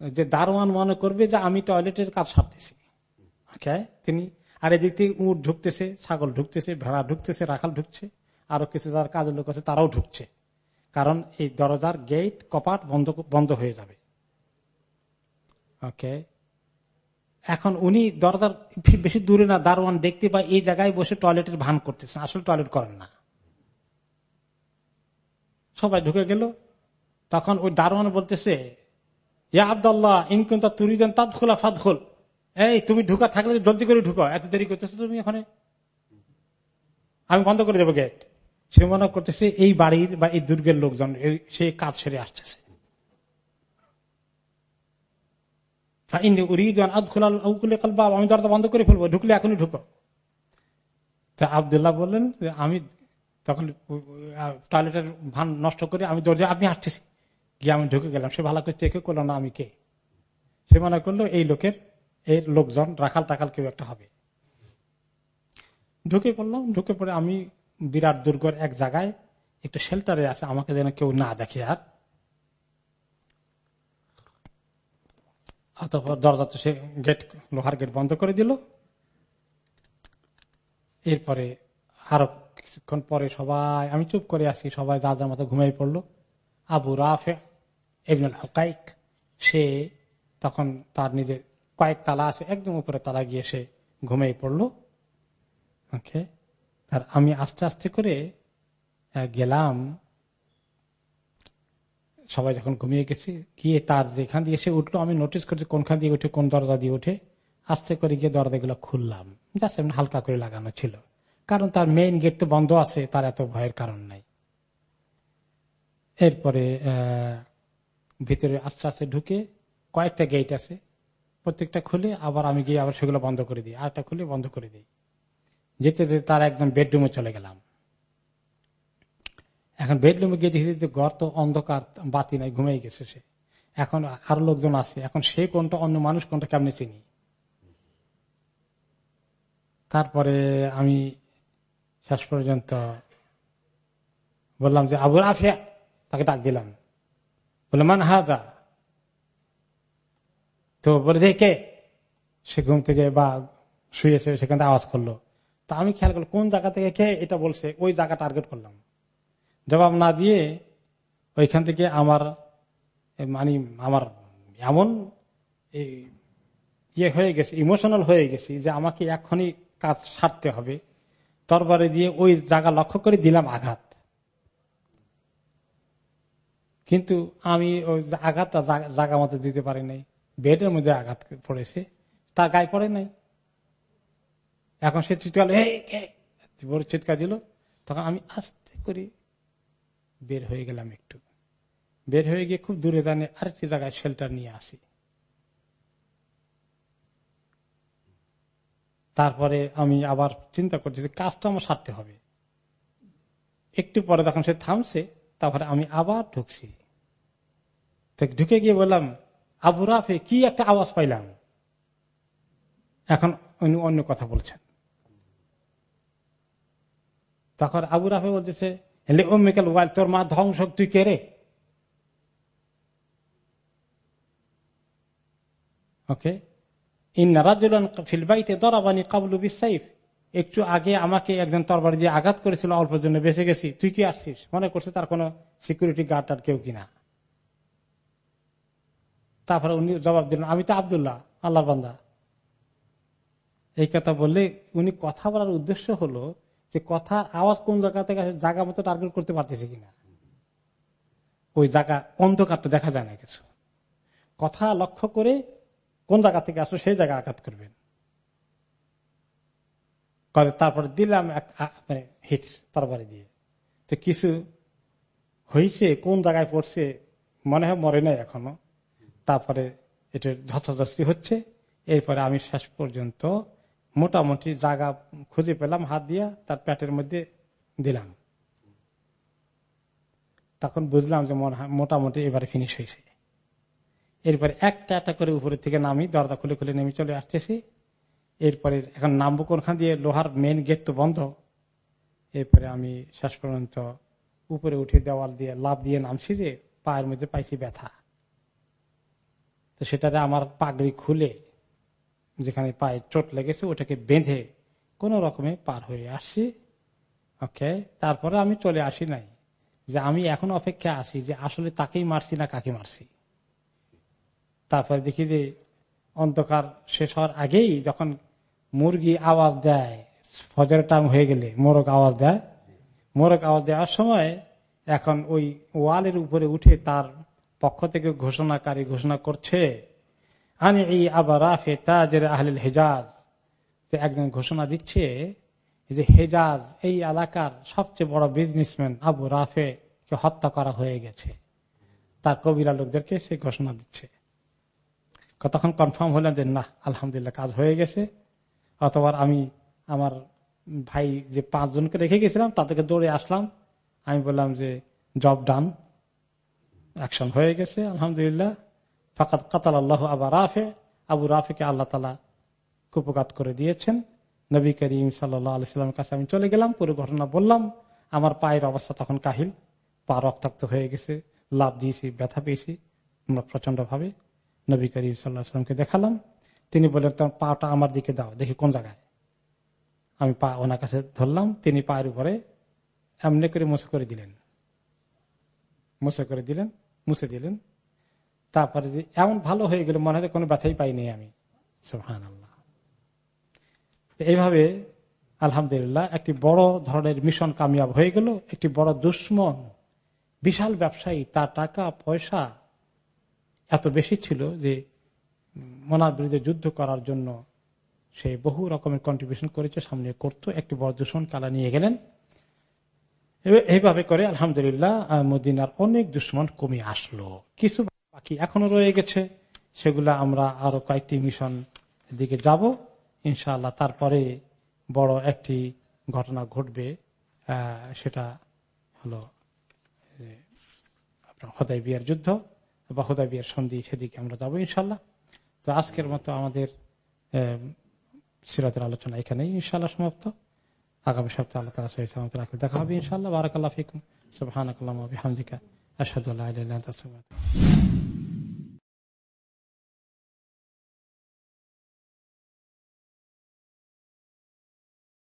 যে দারোয়ান মনে করবে যে আমি টয়লেটের কাজ সারতেছি। তিনি আর এদিক থেকে উঁট ঢুকতেছে, ছাগল ঢুকতেছে, ভেড়া ঢুকতেছে, রাখাল ঢুকছে, আরও কিছু যার কাজের লোক আছে তারাও ঢুকছে। কারণ এই দরজার গেট কপাট বন্ধ বন্ধ হয়ে যাবে। ওকে এখন উনি দরজার বেশি দূরে না, দারোয়ান দেখতে পায় এই জায়গায় বসে টয়লেটের ভান করতেছেন। আসলে টয়লেট করেন না। সবাই ঢুকে গেল। তখন ওই দারোয়ান বলতেছে, ইয়া আবদাল্লাহ ইনকুন্তা তুরিদান তাদ খোলা ফাদ খোল এই, তুমি ঢুকা, থাকলে জলদি করে ঢুকো। এত দেরি করতেছো তুমি ওখানে আমি বন্ধ করে দেবো গেট সে মনে করতেছে, এই বাড়ির বা এই দুর্গের লোকজন সে কাজ সেরে আসতেছে। আমি দরজা বন্ধ করে ফেলব, ঢুকলে এখনই ঢুকো। তা আবদুল্লাহ বললেন, আমি তখন টয়লেটের ভান নষ্ট করে আমি দরজা আপনি আসতেছি গিয়ে আমি ঢুকে গেলাম। সে ভালো করে চেকে করল না আমি কে? সে মনে করল, এই লোকের, এই লোকজন রাখাল টাকাল কেউ একটা হবে। ঢুকে পড়লাম। ঢুকে পড়ে আমি বিরাট দুর্গর এক জায়গায় একটু শেল্টারে আছে, আমাকে যেন কেউ না দেখে আর। অতপর দরজা তো সে গেট লোহার গেট বন্ধ করে দিল। এরপরে আরও কিছুক্ষণ পরে সবাই আমি চুপ করে আসি সবাই যা যার মতো ঘুমাই পড়ল। আবু রাফে এবনুল হকাইক, সে তখন তার নিজের কয়েক তালা আছে, একদম উপরে তালা গিয়ে সে ঘুমিয়ে পড়ল। ওকে, আর আমি আস্তে আস্তে করে গেলাম। সবাই যখন ঘুমিয়ে গেছি, গিয়ে তার যেখান দিয়ে সে উঠল, আমি নোটিস করছি কোনখান দিয়ে উঠে, কোন দরজা দিয়ে উঠে, আস্তে করে গিয়ে দরজাগুলো খুললাম। জাস্ট এমনি হালকা করে লাগানো ছিল। কারণ তার মেইন গেট তো বন্ধ আছে, তার এত ভয়ের কারণ নাই। এরপরে ভিতরে আস্তে আস্তে ঢুকে কয়েকটা গেট আছে, প্রত্যেকটা খুলে আবার আমি গিয়ে আবার সেগুলো বন্ধ করে দিই, আরেকটা খুলে বন্ধ করে দিই। যেতে যেতে তার একদম বেডরুমে চলে গেলাম। এখন বেডরুমে গিয়ে দেখি ঘর তো অন্ধকার, বাতি নাই, ঘুমিয়ে গেছে সে। এখন আরও লোকজন আছে, এখন সে কোনটা অন্য মানুষ কোনটা কেমনে চিনি? তারপরে আমি শেষ পর্যন্ত বললাম যে, আবুল আফিয়া? তাকে ডাক দিলাম। বললাম হাদা? তো বলে, যে কে? সে ঘুম থেকে বা শুয়েছে, সেখান থেকে আওয়াজ করল। তা আমি খেয়াল করলাম, কোন জায়গা থেকে কে এটা বলছে, ওই জায়গা টার্গেট করলাম। জবাব না দিয়ে ওইখান থেকে আমার মানে আমার এমন ইয়ে হয়ে গেছে ইমোশনাল হয়ে গেছি যে আমাকে এখনই কাজ সারতে হবে। তরবারে দিয়ে ওই জায়গা লক্ষ্য করে দিলাম আঘাত। কিন্তু আমি ওই আঘাতটা জায়গা মতো দিতে পারি নাই। বেডের মধ্যে আঘাত পড়েছে। তার গায়ে পড়ে নাই। এখন সে চিৎকার বড় চিৎকার দিল। তখন আমি আস্তে করে বের হয়ে গেলাম একটু। বের হয়ে গিয়ে খুব দূরে জানে আরেকটি জায়গায় শেল্টার নিয়ে আসি। তারপরে আমি আবার চিন্তা করছি যে কাজটা আমার সারতে হবে। একটু পরে যখন সে থামছে, তারপরে আমি আবার ঢুকছি। ঢুকে গিয়ে বললাম, আবু রাফে, কি একটা আওয়াজ পাইলাম? এখন উনি অন্য কথা বলছেন। তখন আবু রাফে বলতেছে ও মেকাল ওয়াইল, তোর মা ধ্বংস, তুই কে রে? ওকে একটু আগে আমাকে একজন তরবারি দিয়ে আঘাত করেছিল, অল্প জন্য বেঁচে গেছি। তুই কি আসছিস? মনে করছে তার কোন সিকিউরিটি গার্ড আর কেউ কিনা। তারপরে উনি জবাব দিলেন, আমি তো আবদুল্লাহ, আল্লাহর বান্দা। এই কথা বললে উনি কথা বলার উদ্দেশ্য হলো যে কথার আওয়াজ কোন জায়গা থেকে জায়গা মতো টার্গেট করতে পারতেছে কিনা। ওই জায়গা অন্ধকার তো দেখা যায় না কিছু। কথা লক্ষ্য করে কোন জায়গা থেকে আসো, সেই জায়গায় আঘাত করবেন। করে তারপরে দিলাম মানে হিট তরবারি দিয়ে। তো কিছু হয়েছে, কোন জায়গায় পড়ছে, মনে হয় মরে নাই এখনও। তারপরে এটা ধস্তাধস্তি হচ্ছে। এরপরে আমি শেষ পর্যন্ত মোটামুটি জায়গা খুঁজে পেলাম, হাত দিয়া তার পেটের মধ্যে দিলাম। তখন বুঝলাম যে মোটামুটি এবারে ফিনিশ হয়েছে। এরপরে একটা একটা করে উপরের থেকে নামি, দরজা খুলে খুলে নেমে চলে আসতেছি। এরপরে এখন নামবো কোনখান দিয়ে? লোহার মেন গেট তো বন্ধ। এরপরে আমি শেষ পর্যন্ত উপরে উঠে দেওয়াল দিয়ে লাভ দিয়ে নামছি যে পায়ের মধ্যে পাইছি ব্যথা। তো সেটাতে আমার পাগড়ি খুলে, যেখানে পায়ে চোট লেগেছে, ওটাকে বেঁধে কোন রকমে পার হয়ে আসছি। ওকে তারপরে আমি চলে আসি নাই। যে আমি এখন অপেক্ষা আছি যে আসলে তাকেই মারছি না কাকে মারছি। তারপরে দেখি যে অন্ধকার শেষ হওয়ার আগেই যখন মুরগি আওয়াজ দেয় ফজর টাইম হয়ে গেলে মোরগ আওয়াজ দেয়। মোরগ আওয়াজ দেওয়ার সময় এখন ওই ওয়ালের উপরে উঠে তার পক্ষ থেকে ঘোষণাকারী ঘোষণা করছে, আনি এই আবার রাফে তাজের আহলিল হেজাজ। একজন ঘোষণা দিচ্ছে যে হেজাজ এই এলাকার সবচেয়ে বড় বিজনেসম্যান আবু রাফে কে হত্যা করা হয়ে গেছে। তার কবিরা লোকদেরকে সে ঘোষণা দিচ্ছে। তখন কনফার্ম হলাম যে না, আলহামদুলিল্লাহ কাজ হয়ে গেছে। অথবা আমি আমার ভাই যে পাঁচজনকে রেখে গেছিলাম, তাদেরকে দৌড়ে আসলাম। আমি বললাম যে জব ডান অ্যাকশন হয়ে গেছে, আলহামদুলিল্লাহ। ফাকাত কাতাল আল্লাহ আবার রাফে, আবু রাফেকে আল্লাহ তালা কুপকাত করে দিয়েছেন। নবী করিম সাল্লামের কাছে আমি চলে গেলাম, পুরো ঘটনা বললাম। আমার পায়ের অবস্থা তখন কাহিল, পা রক্তাক্ত হয়ে গেছে, লাভ দিয়েছি, ব্যথা পেয়েছি। প্রচণ্ড ভাবে নবী করিম সাল্লাহামকে দেখালাম। তিনি বললেন, তোমার পাটা আমার দিকে দাও, দেখি কোন জায়গায়। আমি পা ওনার কাছে ধরলাম, তিনি পায়ের উপরে এমনি করে মুছে করে দিলেন। মুছে করে দিলেন, মুছে দিলেন। তারপরে এমন ভালো হয়ে গেল, মনে হয় কোনো ব্যথাই পাইনি আমি। সোহান এইভাবে আলহামদুলিল্লাহ একটি বড় ধরনের মিশন কামিয়াব হয়ে গেল। একটি বড় দুশ্মন, বিশাল ব্যবসায়ী, তার টাকা, পয়সা এত বেশি ছিল যে মনার বিরুদ্ধে যুদ্ধ করার জন্য সে বহু রকমের কন্ট্রিবিউশন করেছে, সামনে করতো, একটি বড় দূষণ কালা নিয়ে গেলেন। এইভাবে করে আলহামদুলিল্লাহ মদিনার অনেক দুশ্মন কমে আসলো। কিছু বাকি এখনও রয়ে গেছে, সেগুলা আমরা আরও কয়েকটি মিশন দিকে যাব। ইনশাআল্লাহ তারপরে বড় একটি ঘটনা ঘটবে সেটা হলো আপনার হদাই বিয়ার যুদ্ধ। বা হদাই বিয়ার সন্ধি সেদিকে আমরা যাব ইনশাল্লাহ। তো আজকের মতো আমাদের সিরাতের আলোচনা এখানেই ইনশাল্লাহ সমাপ্ত। আগামী সপ্তাহে আল্লাহ তালা সহিত দেখা হবে ইনশাল্লাহ। বারাকাল্লাহ ফিকুম। সুবাহ আসাদুল্লাহ